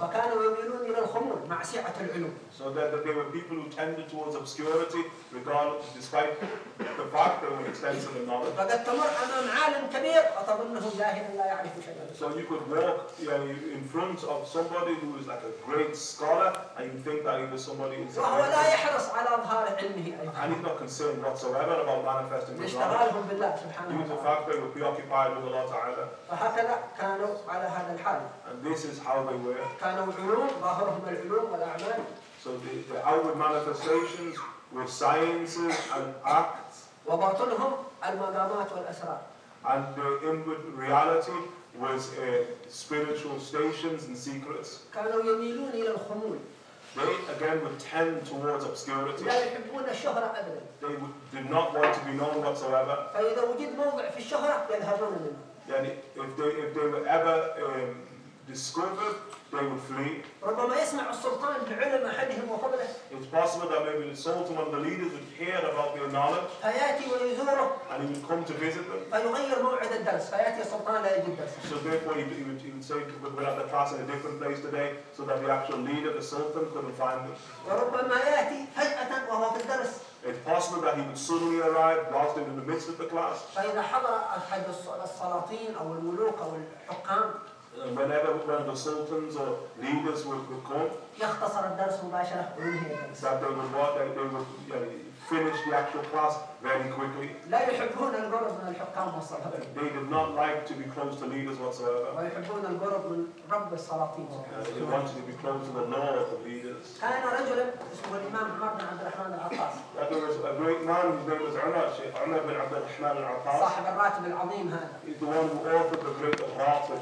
[SPEAKER 2] فكانوا يميلون إلى الخمول مع سعة العلوم
[SPEAKER 1] So that, that they were people who tended towards obscurity, regardless, despite the fact they were extensive in knowledge.
[SPEAKER 2] فقد تمر أمام عالم كبير وتظنه جاهلا لا يعرف شيئا
[SPEAKER 1] So you could walk you know, in front of somebody who is like a great scholar, and you think that he was somebody who's
[SPEAKER 2] وهو لا يحرص على إظهار علمه أيضا
[SPEAKER 1] and he's not concerned whatsoever about manifesting his knowledge.
[SPEAKER 2] لاشتغالهم بالله سبحانه
[SPEAKER 1] Due to the fact they were preoccupied with Allah Ta'ala.
[SPEAKER 2] فهكذا كانوا على هذا الحال
[SPEAKER 1] And this is how they were.
[SPEAKER 2] كانوا علوم ظاهرهم العلوم والأعمال
[SPEAKER 1] So the, the outward manifestations were sciences and acts,
[SPEAKER 2] وباطنهم المقامات والأسرار
[SPEAKER 1] and the inward reality was uh, spiritual stations and secrets.
[SPEAKER 2] كانوا يميلون إلى الخمول
[SPEAKER 1] They again would tend towards obscurity.
[SPEAKER 2] لا يحبون الشهرة أبدا
[SPEAKER 1] They would, did not want to be known whatsoever.
[SPEAKER 2] فإذا وجد موضع في الشهرة يذهبون منه
[SPEAKER 1] Yani if they if they were ever um, discovered, they would flee.
[SPEAKER 2] ربما يسمع السلطان بعلم أحدهم وفضله
[SPEAKER 1] It's possible that maybe the sultan, one of the leaders, would hear about their knowledge
[SPEAKER 2] فيأتي ويزوره
[SPEAKER 1] and he would come to visit them.
[SPEAKER 2] فيغير موعد الدرس فيأتي السلطان لا يجد درسه
[SPEAKER 1] So therefore, he, he, would, he would say "We- we're at the class in a different place today, so that the actual leader, the sultan, couldn't find them.
[SPEAKER 2] وربما يأتي فجأة وهو في الدرس
[SPEAKER 1] It's possible that he would suddenly arrive whilst in the midst of the class.
[SPEAKER 2] فإذا حضر أحد الس- السلاطين أو الملوك أو الحكام
[SPEAKER 1] And whenever one of the sultans or leaders would, would come, that they would, they would finish the actual class very quickly. They did not like to be close to leaders whatsoever. Uh, they wanted to be close to the nerve of leaders. that there was a great man whose name was Anas, Anas bin Abdul Rahman
[SPEAKER 2] al Attas.
[SPEAKER 1] He's the one who authored the great Al-Ratib.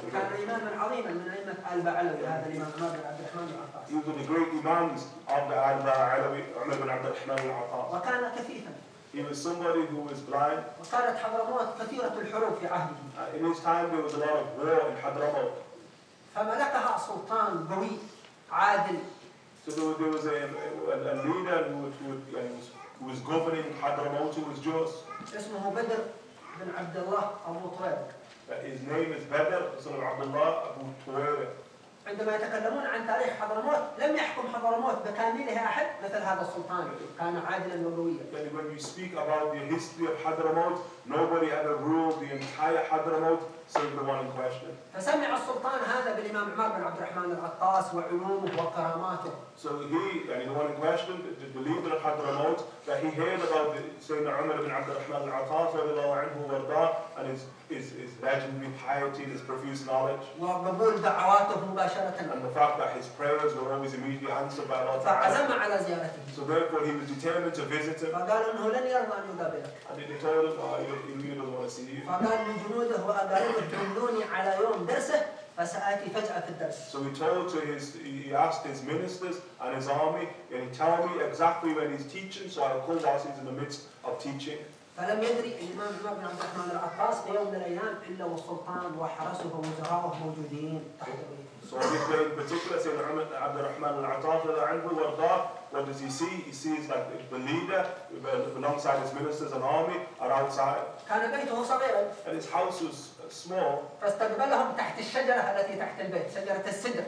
[SPEAKER 1] He was one of the great imams of the Al-Ba'alawi, Anas bin Abdul Rahman
[SPEAKER 2] al
[SPEAKER 1] Attas. Even somebody who was blind.
[SPEAKER 2] وصارت حضرموت كثيرة عهده.
[SPEAKER 1] Uh, in his time there was a lot of war in Hadramaut.
[SPEAKER 2] فملكها سلطان عادل.
[SPEAKER 1] So there was, a, a, leader who, who, was, who was governing Hadramaut who was just.
[SPEAKER 2] اسمه بدر بن عبد الله أبو طريق.
[SPEAKER 1] Uh, his name is Badr, son of Abdullah Abu Tuwayriq.
[SPEAKER 2] عندما يتكلمون عن تاريخ حضرموت لم يحكم حضرموت بكاملها أحد مثل هذا السلطان كان عادلا وقويا
[SPEAKER 1] And when you speak about the history of Hadramaut, nobody ever ruled the entire Hadramaut save the one in question.
[SPEAKER 2] فسمع السلطان هذا بالإمام عمر بن عبد الرحمن العطاس وعلومه وكراماته
[SPEAKER 1] So he, I mean, the one in question, the, leader of Hadramaut, that he heard about the Sayyidina Umar ibn Abd al-Rahman al-Attas anhu warda, and his, his, his legendary piety, his profuse knowledge,
[SPEAKER 2] وقبول دعواته مباشرة
[SPEAKER 1] and the fact that his prayers were always immediately answered by Allah Ta'ala.
[SPEAKER 2] فعزم على زيارته
[SPEAKER 1] So therefore he was determined to visit him,
[SPEAKER 2] فقال انه لن يرضى ان يقابلك
[SPEAKER 1] and they told him, oh, he, he really doesn't want to see you.
[SPEAKER 2] فقال لجنوده واقاربه دلوني على يوم درسه فساتي فجاه في الدرس
[SPEAKER 1] So he told to his, he asked his ministers and his army, and he tell me exactly when he's teaching, so I'll come whilst he's in the midst of teaching.
[SPEAKER 2] فلم يدري الامام عمر بن عبد الرحمن العطاس في يوم من الأيام الا والسلطان وحرسه ووزراؤه موجودين تحت
[SPEAKER 1] particular, Umar Abd al-Rahman al-Ataf anhu warda, what does he see? He sees like the leader uh, alongside his ministers and army are outside.
[SPEAKER 2] كان بيته صغيرا
[SPEAKER 1] And his house was small,
[SPEAKER 2] فاستقبلهم تحت الشجره التي تحت البيت شجره السدر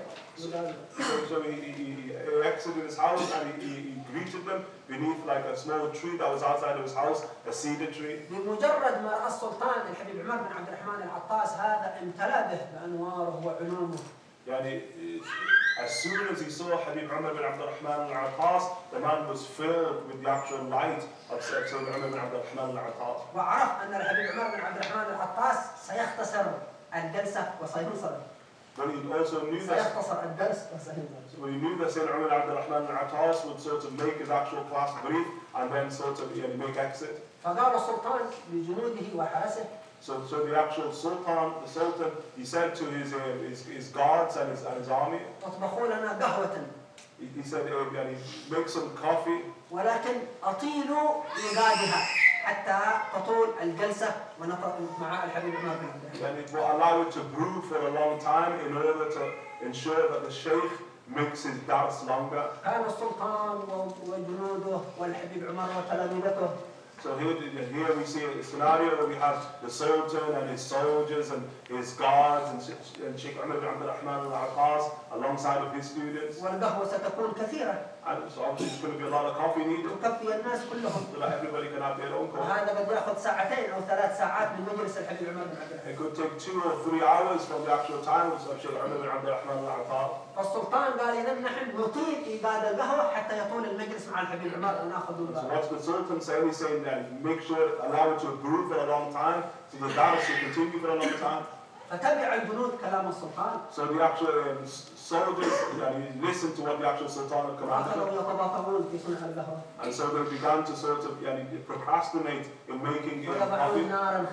[SPEAKER 1] so, he, he, he exited his house and he, he, he greeted them beneath like a small tree that was outside of his house, a cedar tree.
[SPEAKER 2] بمجرد ما راى السلطان الحبيب عمر بن عبد الرحمن العطاس هذا امتلأ به بانواره وعلومه
[SPEAKER 1] Yani, as soon as he saw Habib Umar bin Abdul Rahman al-Attas, the man was filled with the actual light of Sayyidina Umar bin Abdul Rahman al-Attas.
[SPEAKER 2] وعرف ان الحبيب عمر بن عبد الرحمن العطاس سيختصر الجلسه وسينصرف
[SPEAKER 1] But he also knew that
[SPEAKER 2] سيختصر الدرس
[SPEAKER 1] he knew that Sayyidina Umar bin Abdul Rahman al-Attas would sort of make his actual class brief and then sort of know, make exit.
[SPEAKER 2] فقال السلطان لجنوده وحرسه
[SPEAKER 1] So, so the actual Sultan, the Sultan, he said to his, uh, his, his guards and his, and his army,
[SPEAKER 2] اطبخوا لنا قهوه
[SPEAKER 1] he, he said, uh, yani, make some coffee
[SPEAKER 2] ولكن اطيلوا ايجادها حتى تطول الجلسه ونطلع مع الحبيب عمر بن عبد الرحمن
[SPEAKER 1] and it will allow it to brew for a long time in order to ensure that the Sheikh makes his dars longer.
[SPEAKER 2] كان السلطان و- وجنوده والحبيب عمر وتلاميذته
[SPEAKER 1] So here, here we see a scenario where we have the Sultan and his soldiers and his guards and, and Sheikh Umar bin Abdul Rahman al-Attas alongside of his students. So obviously there's going to be a lot of coffee needed
[SPEAKER 2] تكفي الناس كلهم
[SPEAKER 1] so that everybody can have their own coffee.
[SPEAKER 2] وهذا قد ياخذ ساعتين أو ثلاث ساعات من مجلس الحبيب عمر بن عبد الرحمن
[SPEAKER 1] It could take two or three hours from the actual time of Sheikh Umar bin Abdul Rahman al-Abbas.
[SPEAKER 2] فالسلطان قال اذا نحن نطيل ايجاد القهوه حتى يطول المجلس مع الحبيب عمر وناخذ
[SPEAKER 1] So what's the Sultan saying? He's saying that make sure, allow it to brew for a long time, so the dars will continue for a long time.
[SPEAKER 2] فتبع الجنود كلام السلطان
[SPEAKER 1] So the actual um, soldiers, yani, listened to what the actual Sultan commanded
[SPEAKER 2] واخذوا
[SPEAKER 1] them.
[SPEAKER 2] يتباطؤون في صنع القهوه
[SPEAKER 1] And so they began to sort of yani, procrastinate in making um,
[SPEAKER 2] ويضعون. نارا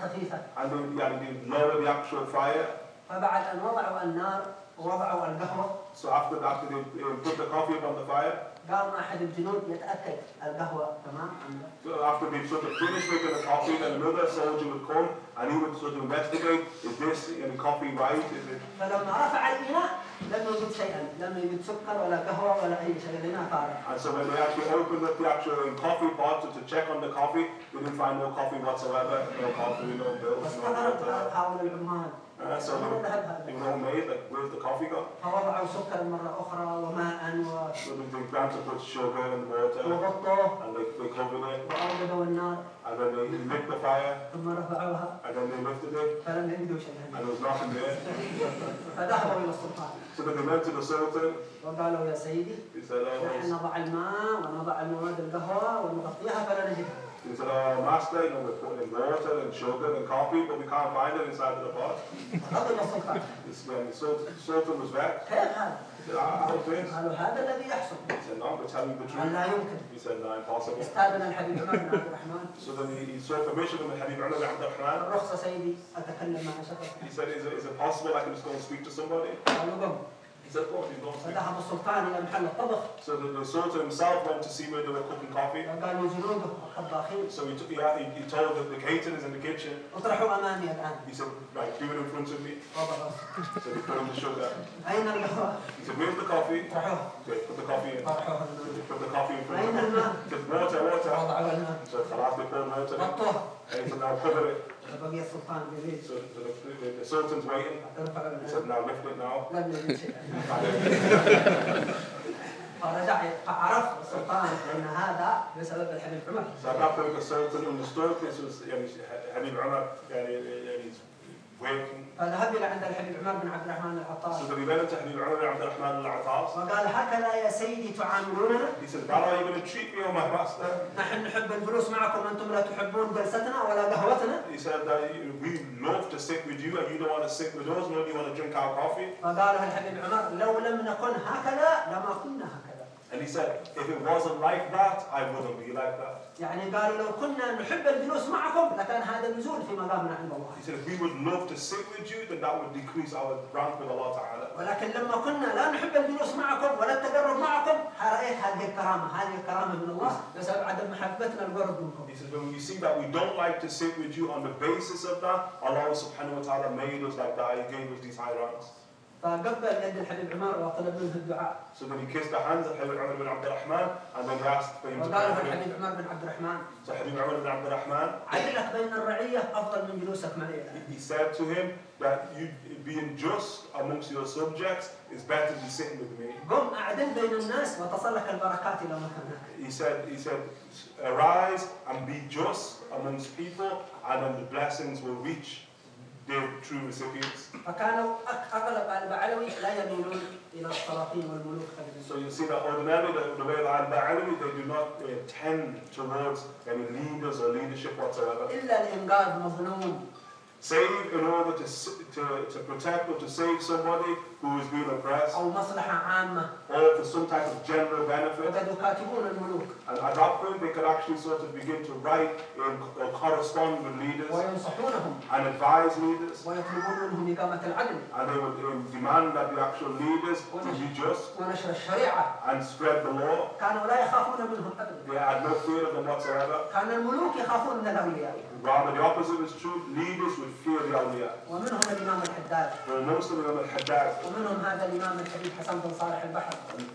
[SPEAKER 1] And then yani, they lower the actual fire.
[SPEAKER 2] فبعد ان وضعوا النار ووضعوا القهوه
[SPEAKER 1] So after that, they um, put the coffee up on the fire,
[SPEAKER 2] قام احد الجنود يتاكد القهوه تمام
[SPEAKER 1] so after they sort of finished making the coffee, then another soldier would come and he would sort of investigate, is this yani, coffee right? Is it
[SPEAKER 2] فلما رفع الاناء لم يجد شيئا لم يجد سكر ولا قهوه ولا اي شيء الاناء فارغ
[SPEAKER 1] And so when they actually opened up the actual coffee pot to, to check on the coffee, they didn't find no coffee whatsoever, no coffee, no bills, no
[SPEAKER 2] فاستغرب
[SPEAKER 1] water.
[SPEAKER 2] هؤلاء العمال
[SPEAKER 1] Uh, so
[SPEAKER 2] أين ذهب
[SPEAKER 1] they
[SPEAKER 2] هذا؟
[SPEAKER 1] were all made, like, where's the coffee gone?
[SPEAKER 2] فوضعوا سكرا مره اخرى وماء
[SPEAKER 1] So they, they began to put sugar in the water,
[SPEAKER 2] وغطوه
[SPEAKER 1] and they, they covered it,
[SPEAKER 2] واوقدوا النار
[SPEAKER 1] and then they lit the fire,
[SPEAKER 2] ثم رفعوها
[SPEAKER 1] أنا من مكتبك؟
[SPEAKER 2] فلم أجد شيئاً.
[SPEAKER 1] أنا صلاح
[SPEAKER 2] فدعه إلى السلطان.
[SPEAKER 1] سبق الماء إلى السلطان. وقال
[SPEAKER 2] له يا سيدي.
[SPEAKER 1] بسلام.
[SPEAKER 2] نحن نضع الماء ونضع المواد القهوة ونغطيها فلا نجدها.
[SPEAKER 1] He said, uh, Master, you know, we're putting water and sugar and coffee, but we can't find it inside of the pot. this man, the sultan was vexed. he said, ah, how's this?
[SPEAKER 2] قالوا هذا الذي يحصل
[SPEAKER 1] He said, no, we're telling you the
[SPEAKER 2] قال
[SPEAKER 1] truth.
[SPEAKER 2] لا يمكن
[SPEAKER 1] He said, no, impossible.
[SPEAKER 2] استاذن الحبيب عمر بن عبد الرحمن
[SPEAKER 1] So then he, he sought permission from the Habib Umar bin Abd al-Rahman.
[SPEAKER 2] الرخصه سيدي اتكلم مع شخص
[SPEAKER 1] He said, is it, is it possible I can just go and speak to somebody?
[SPEAKER 2] قالوا قم
[SPEAKER 1] He on.
[SPEAKER 2] فذهب السلطان إلى محل الطبخ
[SPEAKER 1] So the, the Sultan himself went to see where they were cooking coffee.
[SPEAKER 2] وقالوا جنوده الطباخين
[SPEAKER 1] So he, took, he, he, he told the, the caterers in the kitchen,
[SPEAKER 2] اطرحوا امامي الان
[SPEAKER 1] he said, right, do it in front of me. So they put in the sugar.
[SPEAKER 2] اين القهوه؟
[SPEAKER 1] He said, where's the coffee?
[SPEAKER 2] اطرحوها
[SPEAKER 1] Okay, put the coffee in. They put the coffee in front of him.
[SPEAKER 2] الماء؟
[SPEAKER 1] He said, water, water.
[SPEAKER 2] وضعوا الماء
[SPEAKER 1] So خلاص they poured water in.
[SPEAKER 2] غطوها
[SPEAKER 1] And he said, now cover it.
[SPEAKER 2] فرجع عرف السلطان إن هذا بسبب الحبيب عمر.
[SPEAKER 1] صار نعرف ان السلطان يعني حبيب عمر يعني يعني waiting
[SPEAKER 2] قال هبل عند الحبيب عمر بن عبد الرحمن العطار
[SPEAKER 1] سوف بيبين تحبيب عمر بن عبد الرحمن العطار
[SPEAKER 2] وقال هكذا يا سيدي
[SPEAKER 1] تعاملونا
[SPEAKER 2] نحن نحب الجلوس معكم أنتم لا تحبون جلستنا ولا قهوتنا.
[SPEAKER 1] He said
[SPEAKER 2] الحبيب عمر لو لم نكن هكذا لما كنا هكذا.
[SPEAKER 1] And he said, if it wasn't like that, I wouldn't be like that.
[SPEAKER 2] يعني قالوا لو كنا نحب الجلوس معكم لكان هذا نزول في مقامنا عند الله
[SPEAKER 1] He said, if we would love to sit with you, then that would decrease our rank with Allah Ta'ala.
[SPEAKER 2] ولكن لما كنا لا نحب الجلوس معكم ولا التقرب معكم رأيت هذه الكرامة هذه الكرامة من الله بسبب عدم محبتنا القرب منكم
[SPEAKER 1] He says, when we see that we don't like to sit with you on the basis of that, Allah subhanahu wa ta'ala made us like that. He gave us these high ranks.
[SPEAKER 2] فقبل يد الحبيب عمر وطلب منه الدعاء
[SPEAKER 1] So then he kissed the hands of Habib Umar bin Abdul Rahman and then he asked for him to
[SPEAKER 2] وقال
[SPEAKER 1] pray him.
[SPEAKER 2] الحبيب عمر بن عبد الرحمن
[SPEAKER 1] So Habib Umar bin Abdul Rahman,
[SPEAKER 2] عدلك بين الرعية أفضل من جلوسك
[SPEAKER 1] he, he said to him that you being just amongst your subjects is better than sitting with me.
[SPEAKER 2] قم أعدل بين الناس وتصلك البركات إلى مكانك
[SPEAKER 1] He said, he said, arise and be just amongst people and then the blessings will reach their true recipients.
[SPEAKER 2] فكانوا أك- أغلب البعلوي لا يميلون إلى السلاطين والملوك
[SPEAKER 1] So you see that ordinarily the, the way that Al-Ba'alawi, they do not uh, tend towards any leaders or leadership whatsoever.
[SPEAKER 2] إلا لإنقاذ مظلوم
[SPEAKER 1] Save in order to, s- to, to protect or to save somebody who is being oppressed
[SPEAKER 2] أو مصلحة عامة
[SPEAKER 1] or for some type of general benefit.
[SPEAKER 2] وقد يكاتبون الملوك
[SPEAKER 1] And at that point, they could actually sort of begin to write in, or correspond with leaders
[SPEAKER 2] وينصحونهم
[SPEAKER 1] and advise leaders.
[SPEAKER 2] ويطلبون منهم إقامة العدل
[SPEAKER 1] And they would um, demand that the actual leaders to be just
[SPEAKER 2] ونشر الشريعة
[SPEAKER 1] and spread the law.
[SPEAKER 2] كانوا لا يخافون منهم أبدا
[SPEAKER 1] They had no fear of them whatsoever.
[SPEAKER 2] كان الملوك يخافون من الأولياء
[SPEAKER 1] Rather, the opposite is true. Leaders would fear the awliya.
[SPEAKER 2] ومنهم الإمام الحداد
[SPEAKER 1] of them, al-Haddad.
[SPEAKER 2] ومنهم هذا الإمام الحبيب حسن بن صالح البحر
[SPEAKER 1] And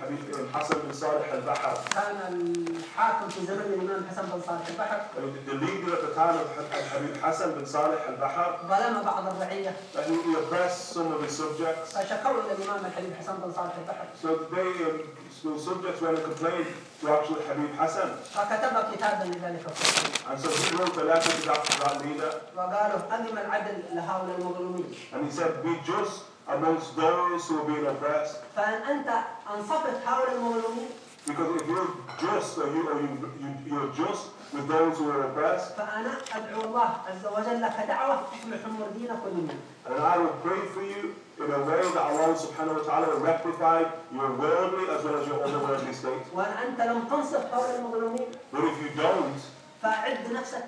[SPEAKER 1] Habib um, Hassan bin Salih al-Bahar.
[SPEAKER 2] كان الحاكم في زمن الإمام حسن بن صالح البحر
[SPEAKER 1] And The leader at the time of Habib Hassan bin Salih al-Bahar.
[SPEAKER 2] ظلم بعض الرعية
[SPEAKER 1] that he oppressed some of his subjects.
[SPEAKER 2] فشكوا إلى الإمام الحبيب حسن بن صالح البحر
[SPEAKER 1] So they, um, so subjects went and complained to actually Habib Hassan.
[SPEAKER 2] فكتب كتابا لذلك الرسول
[SPEAKER 1] And so he wrote a letter to that, to that leader.
[SPEAKER 2] وقالوا أقم العدل لهؤلاء المظلومين
[SPEAKER 1] And he said, be just amongst those who are being oppressed.
[SPEAKER 2] فإن أنت أنصفت هؤلاء المظلومين
[SPEAKER 1] Because if you're just, or, you, or you, you, you're just with those who are oppressed,
[SPEAKER 2] فأنا أدعو الله عز وجل لك دعوة تصلح أمور دينك ودنياك
[SPEAKER 1] and I will pray for you in a way that Allah subhanahu wa ta'ala will rectify your worldly as well as your otherworldly state.
[SPEAKER 2] وأن أنت لم تنصف هؤلاء المظلومين
[SPEAKER 1] But if you don't,
[SPEAKER 2] فأعد نفسك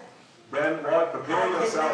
[SPEAKER 1] then what? Prepare yourself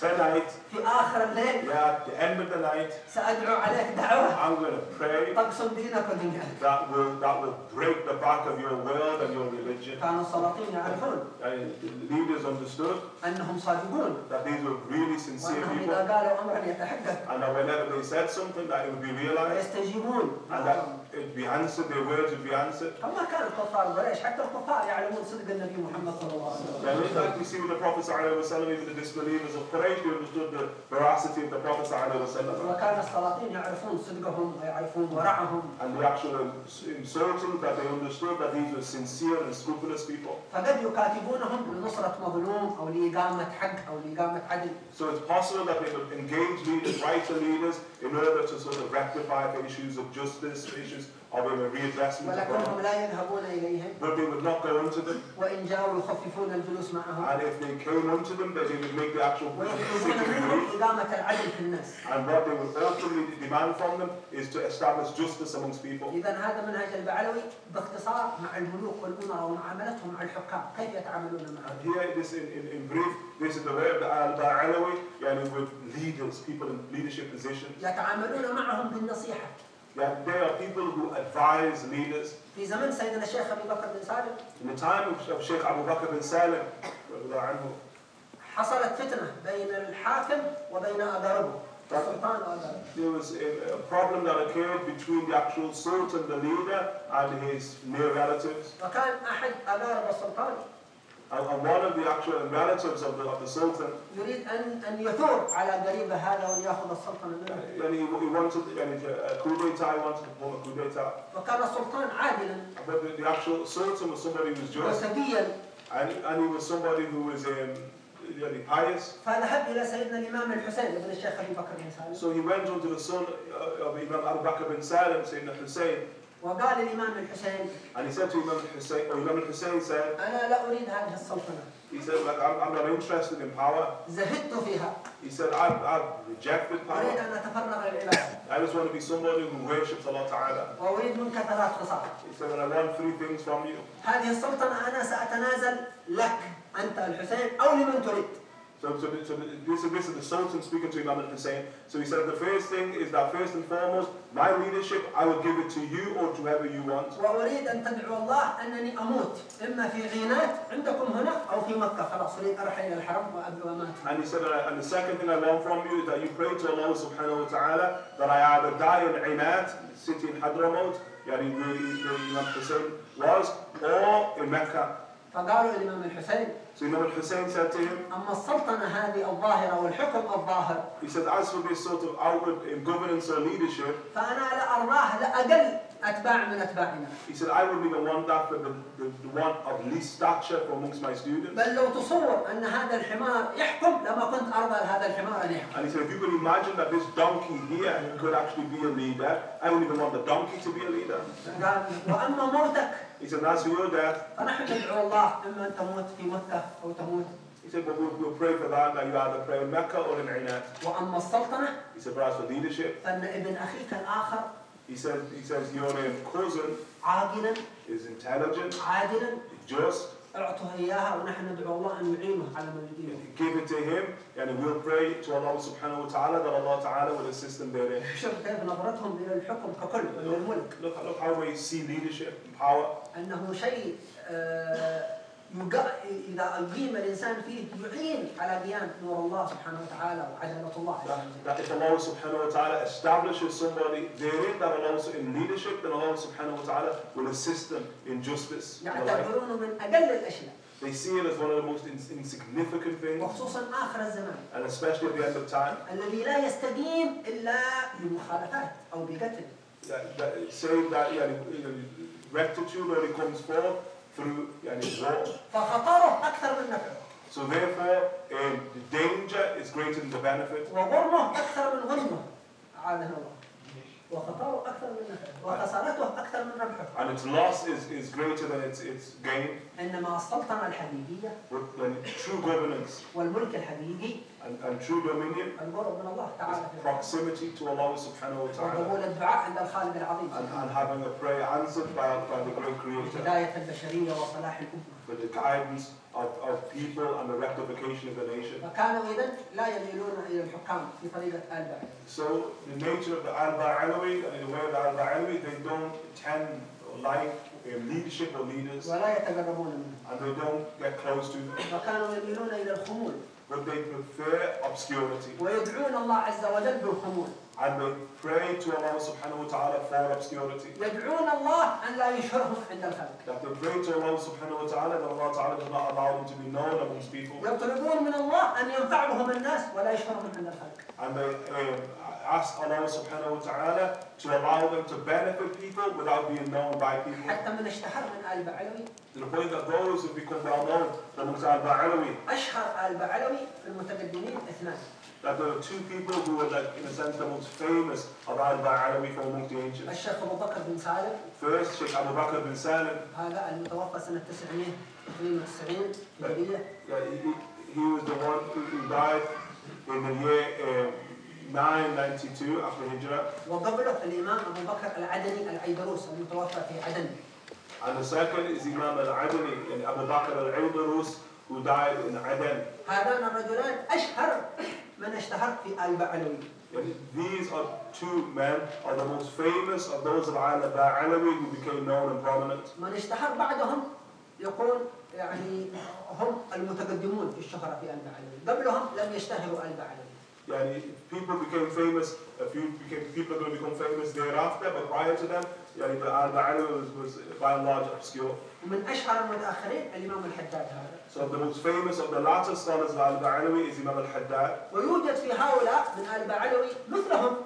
[SPEAKER 1] tonight,
[SPEAKER 2] في آخر الليل
[SPEAKER 1] yeah, at the end of the night,
[SPEAKER 2] سأدعو عليك دعوة
[SPEAKER 1] I'm going to pray
[SPEAKER 2] تقسم دينك ودنياك
[SPEAKER 1] that will, that will break the back of your world and your religion.
[SPEAKER 2] كانوا السلاطين يعرفون
[SPEAKER 1] And the leaders understood
[SPEAKER 2] أنهم صادقون
[SPEAKER 1] that these were really sincere
[SPEAKER 2] وأنهم
[SPEAKER 1] people
[SPEAKER 2] إذا قالوا أمرا يتحقق
[SPEAKER 1] and that whenever they said something that it would be realized
[SPEAKER 2] ويستجيبون
[SPEAKER 1] and that it would be answered, their words would be answered.
[SPEAKER 2] كما كان الكفار قريش حتى الكفار يعلمون صدق النبي محمد صلى الله عليه وسلم
[SPEAKER 1] And it's like we see with the Prophet ﷺ, even the disbelievers of Quraysh, they understood the veracity of the Prophet ﷺ.
[SPEAKER 2] وكان السلاطين يعرفون صدقهم ويعرفون ورعهم
[SPEAKER 1] and the actual insulting that they understood that these were sincere and scrupulous people.
[SPEAKER 2] فقد يكاتبونهم لنصرة مظلوم أو لإقامة حق أو لإقامة عدل
[SPEAKER 1] So it's possible that they would engage leaders, write to leaders, in order to sort of rectify the issues of justice, the issues
[SPEAKER 2] ولكنهم. لا يذهبون إليهم
[SPEAKER 1] But they would not go into them,
[SPEAKER 2] وإن جاءوا يخففون الجلوس معهم
[SPEAKER 1] and if they came unto them, then they would make the actual
[SPEAKER 2] ويطلبون منهم. إقامة العدل في الناس
[SPEAKER 1] And what they would ultimately demand from them is to establish justice amongst people.
[SPEAKER 2] إذا هذا منهج البعلوي باختصار مع الملوك والأمراء ومعاملتهم مع الحكام كيف يتعاملون معهم
[SPEAKER 1] And here, this in, in, in brief, this is the way of the Al-Ba'alawi, yani with leaders, people in leadership positions.
[SPEAKER 2] يتعاملون معهم بالنصيحة
[SPEAKER 1] Yeah, they are people who advise leaders.
[SPEAKER 2] في زمن سيدنا الشيخ أبي بكر بن سالم
[SPEAKER 1] In the time of, of Sheikh Abu Bakr bin Salim, radiallahu anhu,
[SPEAKER 2] حصلت فتنة بين الحاكم وبين أقاربه السلطان وأقاربه
[SPEAKER 1] there was a, a problem that occurred between the actual sultan, the leader, and his near relatives.
[SPEAKER 2] وكان أحد أقارب السلطان
[SPEAKER 1] and one of the actual relatives of the, of the Sultan.
[SPEAKER 2] يريد أن أن يثور على
[SPEAKER 1] he wanted يعني a coup d'état he wanted to perform a coup
[SPEAKER 2] d'état.
[SPEAKER 1] But the, the actual Sultan was somebody who was just. And, and he was somebody who was um, really pious. So he went on to the son uh, of Imam Abu Bakr bin Salim, Sayyidina Hussein.
[SPEAKER 2] وقال الإمام الحسين
[SPEAKER 1] and he said to Imam Hussein, or Imam Hussein said,
[SPEAKER 2] أنا لا أريد هذه السلطنة
[SPEAKER 1] he said, like, I'm, I'm not interested in power.
[SPEAKER 2] زهدت فيها
[SPEAKER 1] He said, I've, I've rejected
[SPEAKER 2] أريد
[SPEAKER 1] power.
[SPEAKER 2] أن أتفرغ للعبادة
[SPEAKER 1] I just want to be somebody who worships Allah Ta'ala.
[SPEAKER 2] وأريد منك ثلاث خصال
[SPEAKER 1] He said, and I want three things from you.
[SPEAKER 2] هذه السلطنة أنا سأتنازل لك أنت الحسين أو لمن تريد
[SPEAKER 1] So, so, so this, is, this is the Sultan speaking to Imam al-Hussein. So he said, the first thing is that first and foremost, my leadership, I will give it to you or to whoever you want. And he said, and the second thing I learned from you is that you pray to Allah subhanahu wa ta'ala that I either die in Inat, city in Hadramaut, where Imam Hussein was, or in Mecca.
[SPEAKER 2] فقالوا الإمام الحسين
[SPEAKER 1] So Imam al-Hussein said to him,
[SPEAKER 2] أما السلطنة هذه الظاهرة والحكم الظاهر
[SPEAKER 1] he said, as for this sort of outward in governance or leadership,
[SPEAKER 2] فأنا لا أرضاه لأقل أتباع من أتباعنا
[SPEAKER 1] he said, I wouldn't even want that for the, the, the one of least stature for amongst my students.
[SPEAKER 2] بل لو تصور أن هذا الحمار يحكم لما كنت أرضى لهذا الحمار أن يحكم
[SPEAKER 1] And he said, if you could imagine that this donkey here could actually be a leader, I wouldn't even want the donkey to be a leader.
[SPEAKER 2] قال وأما موتك
[SPEAKER 1] He said, as for your death,
[SPEAKER 2] فنحن ندعو الله إما أن تموت في مكة أو تموت
[SPEAKER 1] he said, but we'll, we'll pray for that, that you either pray in Mecca or in Inat.
[SPEAKER 2] وأما السلطنة
[SPEAKER 1] He said, but as for leadership,
[SPEAKER 2] فإن ابن أخيك الآخر
[SPEAKER 1] he said, he says, your um, cousin
[SPEAKER 2] عاقلا
[SPEAKER 1] is intelligent,
[SPEAKER 2] عادلا
[SPEAKER 1] just,
[SPEAKER 2] اعطه إياها ونحن ندعو الله أن يعينه على ما يريده
[SPEAKER 1] give it to him, and we'll pray to Allah subhanahu wa ta'ala that Allah ta'ala will assist him therein.
[SPEAKER 2] شوف كيف نظرتهم إلى الحكم ككل للملك
[SPEAKER 1] Look, look how we see leadership and power.
[SPEAKER 2] أنه شيء آه، إذا أقيم الإنسان فيه يعين على قيام نور الله سبحانه وتعالى وعدالة الله
[SPEAKER 1] That, if Allah subhanahu wa ta'ala establishes somebody therein, that Allah in leadership, then Allah subhanahu wa ta'ala will assist them in justice.
[SPEAKER 2] يعتبرونه من أقل الأشياء
[SPEAKER 1] They see it as one of the most ins- insignificant things,
[SPEAKER 2] وخصوصا آخر الزمان
[SPEAKER 1] and especially at the end of time,
[SPEAKER 2] الذي لا يستقيم إلا بمخالفات أو بقتل
[SPEAKER 1] saying that yeah, rectitude only comes forth through yeah, war.
[SPEAKER 2] فخطره أكثر من نفعه
[SPEAKER 1] So therefore, um, the danger is greater than the benefit,
[SPEAKER 2] وغرمه أكثر من غنمه أعاذنا الله وخطره أكثر من نفعه وخسارته أكثر من ربحه
[SPEAKER 1] and its loss is, is greater than its, its gain.
[SPEAKER 2] إنما السلطنة الحقيقية
[SPEAKER 1] When true governance
[SPEAKER 2] والملك الحقيقي
[SPEAKER 1] and, and true dominion
[SPEAKER 2] القرب من الله
[SPEAKER 1] is
[SPEAKER 2] تعالى في الحق.
[SPEAKER 1] proximity to Allah subhanahu wa ta'ala
[SPEAKER 2] وقبول الدعاء عند الخالق العظيم
[SPEAKER 1] and, and having a prayer answered by, by the great creator
[SPEAKER 2] هداية البشرية وصلاح الأمة
[SPEAKER 1] for the guidance of, of people and the rectification of the nation.
[SPEAKER 2] فكانوا إذا لا يميلون إلى الحكام في طريقة آل بعيد
[SPEAKER 1] So the nature of the Alba Alawi and the way of the Alba Alawi, they don't tend or like um, leadership or leaders
[SPEAKER 2] ولا يتقربون منه
[SPEAKER 1] and they don't get close to them,
[SPEAKER 2] فكانوا يميلون إلى الخمول
[SPEAKER 1] but they prefer obscurity
[SPEAKER 2] ويدعون الله عز وجل بالخمول
[SPEAKER 1] and they pray to Allah subhanahu wa ta'ala for obscurity.
[SPEAKER 2] يدعون الله أن لا يشهرهم عند الخلق
[SPEAKER 1] That they pray to Allah subhanahu wa ta'ala that Allah ta'ala does not allow them to be known amongst people.
[SPEAKER 2] يطلبون من الله أن ينفع بهم الناس ولا يشهرهم عند الخلق
[SPEAKER 1] And they um, ask Allah subhanahu wa ta'ala to allow them to benefit people without being known by people.
[SPEAKER 2] حتى من اشتهر من آل بعلوي
[SPEAKER 1] To the point that those who become well known amongst Al Ba'alawi,
[SPEAKER 2] أشهر آل بعلوي في المتقدمين اثنان
[SPEAKER 1] that there are two people who are like, in a sense, the most famous of Al Ba'alawi from amongst the ancients.
[SPEAKER 2] الشيخ أبو بكر بن سالم
[SPEAKER 1] First, Sheikh Abu Bakr bin Salim,
[SPEAKER 2] هذا المتوفى سنة 992 هجرية
[SPEAKER 1] yeah, he, he was the one who, died in the year um, 992 after Hijrah.
[SPEAKER 2] وقبله الإمام أبو بكر العدني العيدروس المتوفى في عدن
[SPEAKER 1] And the second is Imam al-Adani, and Abu Bakr al-Aydarus, who died in Aden.
[SPEAKER 2] هذان الرجلان أشهر من اشتهر في آل بعلوي
[SPEAKER 1] And these are two men, are the most famous of those of Al Ba'alawi who became known and prominent.
[SPEAKER 2] من اشتهر بعدهم يقول يعني هم المتقدمون في الشهرة في آل بعلوي قبلهم لم يشتهروا آل بعلوي
[SPEAKER 1] Yani, people became famous, a few became, people are going to become famous thereafter, but prior to them, yani, the Al Ba'alawi was, was by and large obscure.
[SPEAKER 2] ومن أشهر المتأخرين الإمام الحداد هذا
[SPEAKER 1] So the most famous of the latter scholars of Al Ba'alawi is Imam al-Haddad.
[SPEAKER 2] ويوجد في هؤلاء من آل بعلوي مثلهم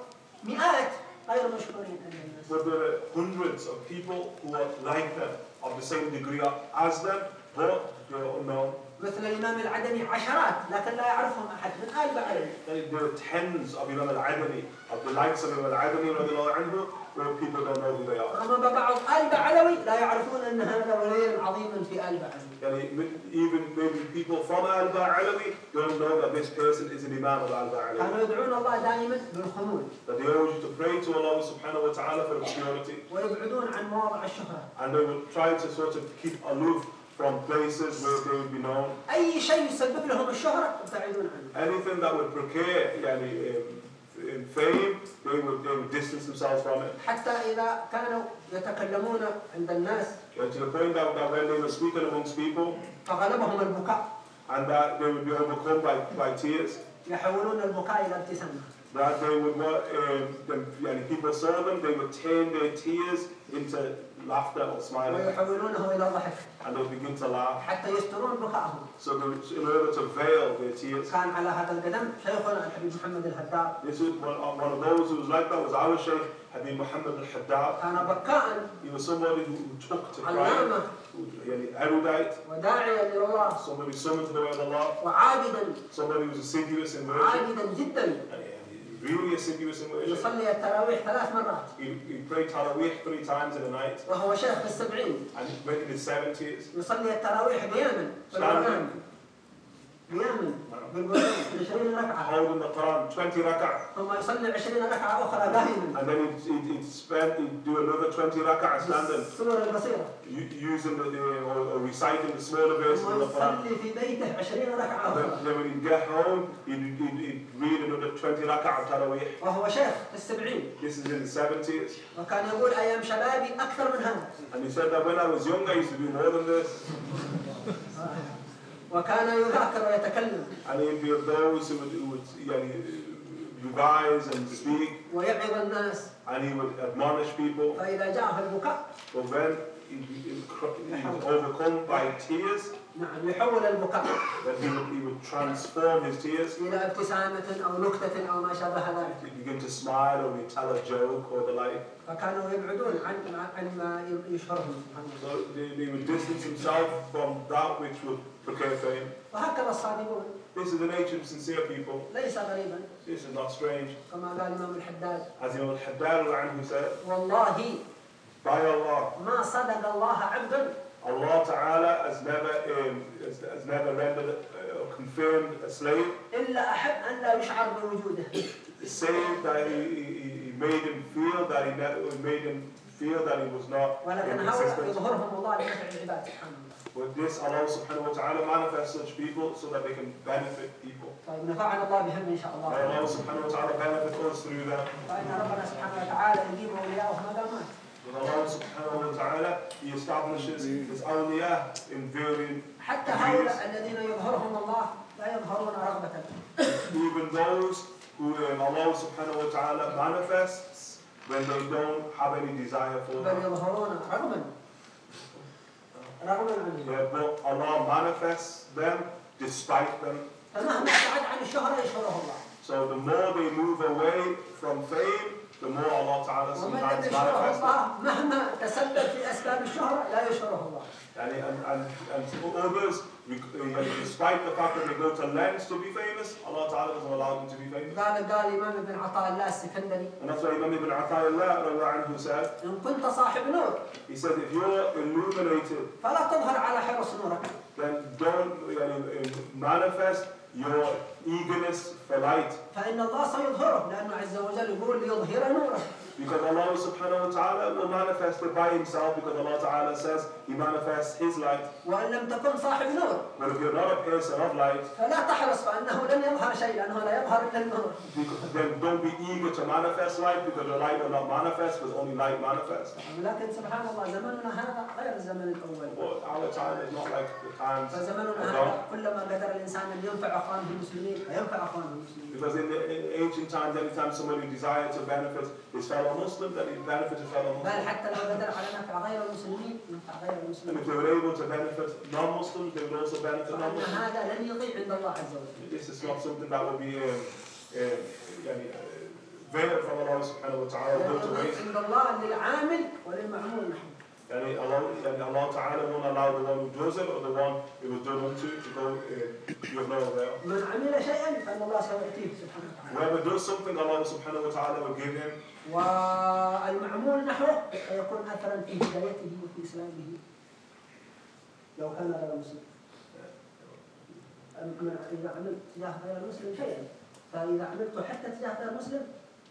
[SPEAKER 2] مئات غير مشهورين عند الناس
[SPEAKER 1] But there are hundreds of people who are like them, of the same degree as them, but they're unknown.
[SPEAKER 2] مثل الإمام العدني عشرات لكن لا يعرفهم أحد من آل بعلوي
[SPEAKER 1] There are tens of Imam al-Adani, of the likes of Imam al-Adani, radiallahu anhu, where people don't know who they are.
[SPEAKER 2] رغم بعض آل بعلوي لا يعرفون أن هذا ولي عظيم في آل بعلوي
[SPEAKER 1] Yani, even maybe people from Al-Ba'alawi don't know that this person is an Imam of Al-Ba'alawi.
[SPEAKER 2] كانوا يدعون الله دائما بالخمول
[SPEAKER 1] That they urge you to pray to Allah subhanahu wa ta'ala for obscurity.
[SPEAKER 2] ويبعدون عن مواضع الشهرة
[SPEAKER 1] And they would try to sort of keep aloof from places where they would be known.
[SPEAKER 2] أي شيء يسبب لهم الشهرة يبتعدون عنه
[SPEAKER 1] Anything that would procure yani, um, in fame, they would, they would distance themselves from it.
[SPEAKER 2] حتى إذا كانوا يتكلمون عند الناس
[SPEAKER 1] And to the point that, that when they were speaking amongst people,
[SPEAKER 2] فغلبهم البكاء
[SPEAKER 1] and that they would be overcome by, by tears,
[SPEAKER 2] يحولون البكاء إلى ابتسامة
[SPEAKER 1] that they would, want, um, them, yani, people saw them, they would turn their tears into laughter or smiling,
[SPEAKER 2] ويحولونه إلى ضحك
[SPEAKER 1] and they would begin to laugh.
[SPEAKER 2] حتى يسترون بكاءهم
[SPEAKER 1] So in order to veil their tears,
[SPEAKER 2] كان على هذا القدم شيخنا الحبيب محمد الهداب
[SPEAKER 1] this is one, uh, of those who was like that was our Shaykh Habib Muhammad al-Haddad.
[SPEAKER 2] كان بكاء
[SPEAKER 1] He was somebody who, who took to crying,
[SPEAKER 2] علامة
[SPEAKER 1] who, yani, erudite,
[SPEAKER 2] وداعيا إلى الله
[SPEAKER 1] somebody summoned to the way of Allah,
[SPEAKER 2] وعابدا
[SPEAKER 1] somebody who was assiduous in worship,
[SPEAKER 2] عابدا جدا
[SPEAKER 1] and, and really assiduous in worship.
[SPEAKER 2] يصلي التراويح ثلاث مرات
[SPEAKER 1] He, he prayed Taraweeh three times in a night,
[SPEAKER 2] وهو شيخ في السبعين
[SPEAKER 1] and he went in his 70s.
[SPEAKER 2] يصلي التراويح قياما بالقرآن بالقرآن 20 ركعة
[SPEAKER 1] holding the Quran, 20 rak'ah.
[SPEAKER 2] ثم يصلي 20 ركعة أخرى قائما
[SPEAKER 1] And then he'd spend, he'd do another 20 rak'ah standing,
[SPEAKER 2] السورة القصيرة
[SPEAKER 1] using the, the or, or reciting the smaller verses of the Quran.
[SPEAKER 2] يصلي في بيته 20 ركعة
[SPEAKER 1] then,
[SPEAKER 2] أخرى
[SPEAKER 1] then when he'd get home, he'd, he'd, he'd read another 20 rak'ah of Taraweeh.
[SPEAKER 2] وهو شيخ في السبعين
[SPEAKER 1] This is in the 70s.
[SPEAKER 2] وكان يقول أيام شبابي أكثر من هذا
[SPEAKER 1] And he said that when I was young, I used to do more than this.
[SPEAKER 2] وكان يذاكر ويتكلم
[SPEAKER 1] And he'd be of those who would, who would yani, revise and speak,
[SPEAKER 2] ويعظ الناس
[SPEAKER 1] and he would admonish people.
[SPEAKER 2] فإذا جاءه البكاء
[SPEAKER 1] But when he, he, he was overcome by tears,
[SPEAKER 2] نعم يحول البكاء
[SPEAKER 1] that he would, he would transform his tears.
[SPEAKER 2] إلى ابتسامة أو نكتة أو ما شابه ذلك
[SPEAKER 1] He'd begin to smile or he'd tell a joke or the like.
[SPEAKER 2] فكانوا يبعدون عن عن ما يشهرهم
[SPEAKER 1] So they, they would distance themselves from that which would procure fame.
[SPEAKER 2] وهكذا الصادقون
[SPEAKER 1] This is the nature of sincere people.
[SPEAKER 2] ليس غريبا
[SPEAKER 1] This is not strange.
[SPEAKER 2] كما قال الإمام الحداد
[SPEAKER 1] As Imam al-Haddad al-Anhu said,
[SPEAKER 2] والله
[SPEAKER 1] by Allah,
[SPEAKER 2] ما صدق الله عبد
[SPEAKER 1] Allah Ta'ala has never, um, has, has never rendered uh, or confirmed a slave,
[SPEAKER 2] إلا أحب أن لا يشعر بوجوده
[SPEAKER 1] save that he, he, he made him feel that he never, made him feel that he was not
[SPEAKER 2] ولكن
[SPEAKER 1] in
[SPEAKER 2] هؤلاء
[SPEAKER 1] existence.
[SPEAKER 2] يظهرهم الله لنفع العباد سبحان الله
[SPEAKER 1] With this, Allah subhanahu wa ta'ala manifests such people so that they can benefit people.
[SPEAKER 2] طيب نفعنا الله بهم إن شاء
[SPEAKER 1] May
[SPEAKER 2] الله
[SPEAKER 1] Allah subhanahu wa ta'ala benefit us through them.
[SPEAKER 2] فإن ربنا سبحانه وتعالى يقيم أولياءه مقامات
[SPEAKER 1] With Allah subhanahu wa ta'ala, He establishes His awliya in varying
[SPEAKER 2] حتى هؤلاء الذين يظهرهم الله لا يظهرون رغبة
[SPEAKER 1] even those who um, Allah subhanahu wa ta'ala manifests when they don't have any desire for
[SPEAKER 2] بل
[SPEAKER 1] them.
[SPEAKER 2] يظهرون رغما رغما عنهم
[SPEAKER 1] Yeah, but Allah manifests them despite them.
[SPEAKER 2] فمهما ابتعد عن الشهرة يشهره الله
[SPEAKER 1] So the more they move away from fame, the more Allah ta'ala
[SPEAKER 2] ومن لم
[SPEAKER 1] sometimes
[SPEAKER 2] يشهره
[SPEAKER 1] manifests them.
[SPEAKER 2] الله مهما تسبب في أسباب الشهرة لا يشهره الله
[SPEAKER 1] And, and, and, and for others, we- uh, despite the fact that they go to lengths to be famous, Allah Ta'ala doesn't allow them to be famous.
[SPEAKER 2] قال قال الإمام ابن عطاء الله السكندري
[SPEAKER 1] And that's why Imam Ibn Ata'illah radiallahu anhu said,
[SPEAKER 2] إن كنت صاحب نور
[SPEAKER 1] he said, if you're illuminated,
[SPEAKER 2] فلا تظهر على حرص نورك
[SPEAKER 1] then don't uh, manifest your eagerness for light.
[SPEAKER 2] فإن الله سيظهره لأنه عز وجل يقول ليظهر نوره
[SPEAKER 1] Because Allah subhanahu wa ta'ala will manifest it by himself because Allah ta'ala says he manifests his light.
[SPEAKER 2] وإن لم تكن صاحب نور
[SPEAKER 1] But if you're not a person of light,
[SPEAKER 2] فلا تحرص فإنه لن يظهر شيء لأنه لا يظهر إلا النور
[SPEAKER 1] because- then don't be eager to manifest light because the light will not manifest because only light manifests.
[SPEAKER 2] ولكن سبحان الله زمننا هذا غير الزمن الأول
[SPEAKER 1] But our time is not like the times
[SPEAKER 2] فزمننا
[SPEAKER 1] ago.
[SPEAKER 2] هذا كلما قدر الإنسان أن ينفع أخوانه المسلمين فينفع أخوانه المسلمين
[SPEAKER 1] Because in the ancient times, anytime somebody desired to benefit his fellow Muslim, then he benefited fellow Muslims. And if they were able to benefit non-Muslims, they would also benefit non-Muslims. This is not something that will be um, um, يعني, uh, veiled from Allah subhanahu wa ta'ala.
[SPEAKER 2] عند الله للعامل وللمعمول نحن
[SPEAKER 1] Yani Allah, yani Allah Ta'ala won't allow the one who does it or the one it was done unto to go uh, with no avail. Whoever does something, Allah subhanahu wa ta'ala will give him.
[SPEAKER 2] والمعمول نحوه فيكون اثرا في هدايته وفي اسلامه لو كان غير مسلم اذا عملت تجاه غير المسلم شيئا فاذا عملت حتى تجاه غير مسلم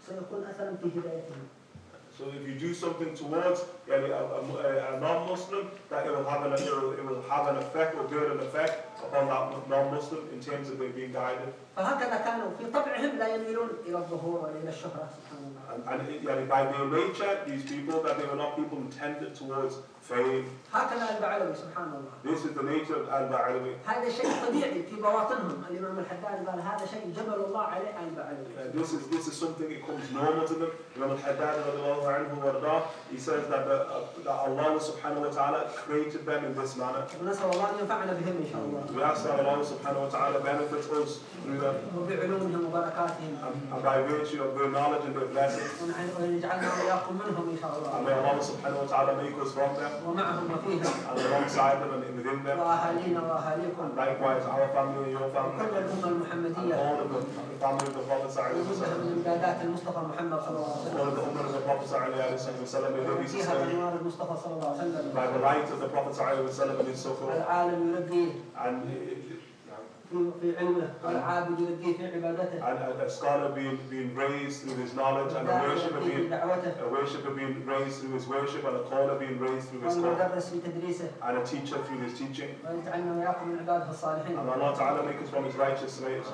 [SPEAKER 2] سيكون أثرا في هدايتهم
[SPEAKER 1] So if you do something towards yani, a, a, a non-Muslim, that it will have an it will, it will have an effect or build an effect upon that non-Muslim in terms of their being guided.
[SPEAKER 2] فهكذا كانوا في طبعهم لا يميلون إلى الظهور ولا إلى الشهرة سبحان الله
[SPEAKER 1] And, and it, yani, by their nature, these people that they were not people intended towards fame.
[SPEAKER 2] هكذا البعلوي سبحان الله
[SPEAKER 1] This is the nature of al-Ba'alawi.
[SPEAKER 2] هذا شيء طبيعي في بواطنهم الإمام الحداد قال هذا شيء جبل الله عليه
[SPEAKER 1] Uh, this is this is something that comes normal to them. Imam al-Haddad radiallahu anhu wardah, he says that, the, uh, that Allah subhanahu wa ta'ala created them in this manner.
[SPEAKER 2] ونسأل الله أن ينفعنا بهم إن شاء الله
[SPEAKER 1] We ask that Allah subhanahu wa ta'ala benefits us through them
[SPEAKER 2] وبعلومهم وبركاتهم
[SPEAKER 1] and, and by virtue of their knowledge and their blessings.
[SPEAKER 2] ويجعلنا وإياكم منهم إن شاء
[SPEAKER 1] And
[SPEAKER 2] الله
[SPEAKER 1] may Allah subhanahu wa ta'ala make us from them
[SPEAKER 2] ومعهم وفيهم وأهالينا وأهاليكم. وكل الأمة المحمدية. وجود الإمدادات المصطفى محمد صلى الله عليه وسلم.
[SPEAKER 1] فيها
[SPEAKER 2] بعنوان المصطفى صلى الله عليه وسلم. العالم
[SPEAKER 1] يلبيه
[SPEAKER 2] في في علمه والعابد يلقيه في عبادته
[SPEAKER 1] and, and a scholar being, being raised through his knowledge and a
[SPEAKER 2] والداعي
[SPEAKER 1] worshipper
[SPEAKER 2] يلقيه في
[SPEAKER 1] being
[SPEAKER 2] دعوته
[SPEAKER 1] a worshipper being raised through his worship and a caller being raised through his call
[SPEAKER 2] والمدرس في تدريسه
[SPEAKER 1] and a teacher through his teaching.
[SPEAKER 2] ويجعلنا وإياكم من عباده الصالحين
[SPEAKER 1] And Allah Ta'ala make us from his righteous slaves.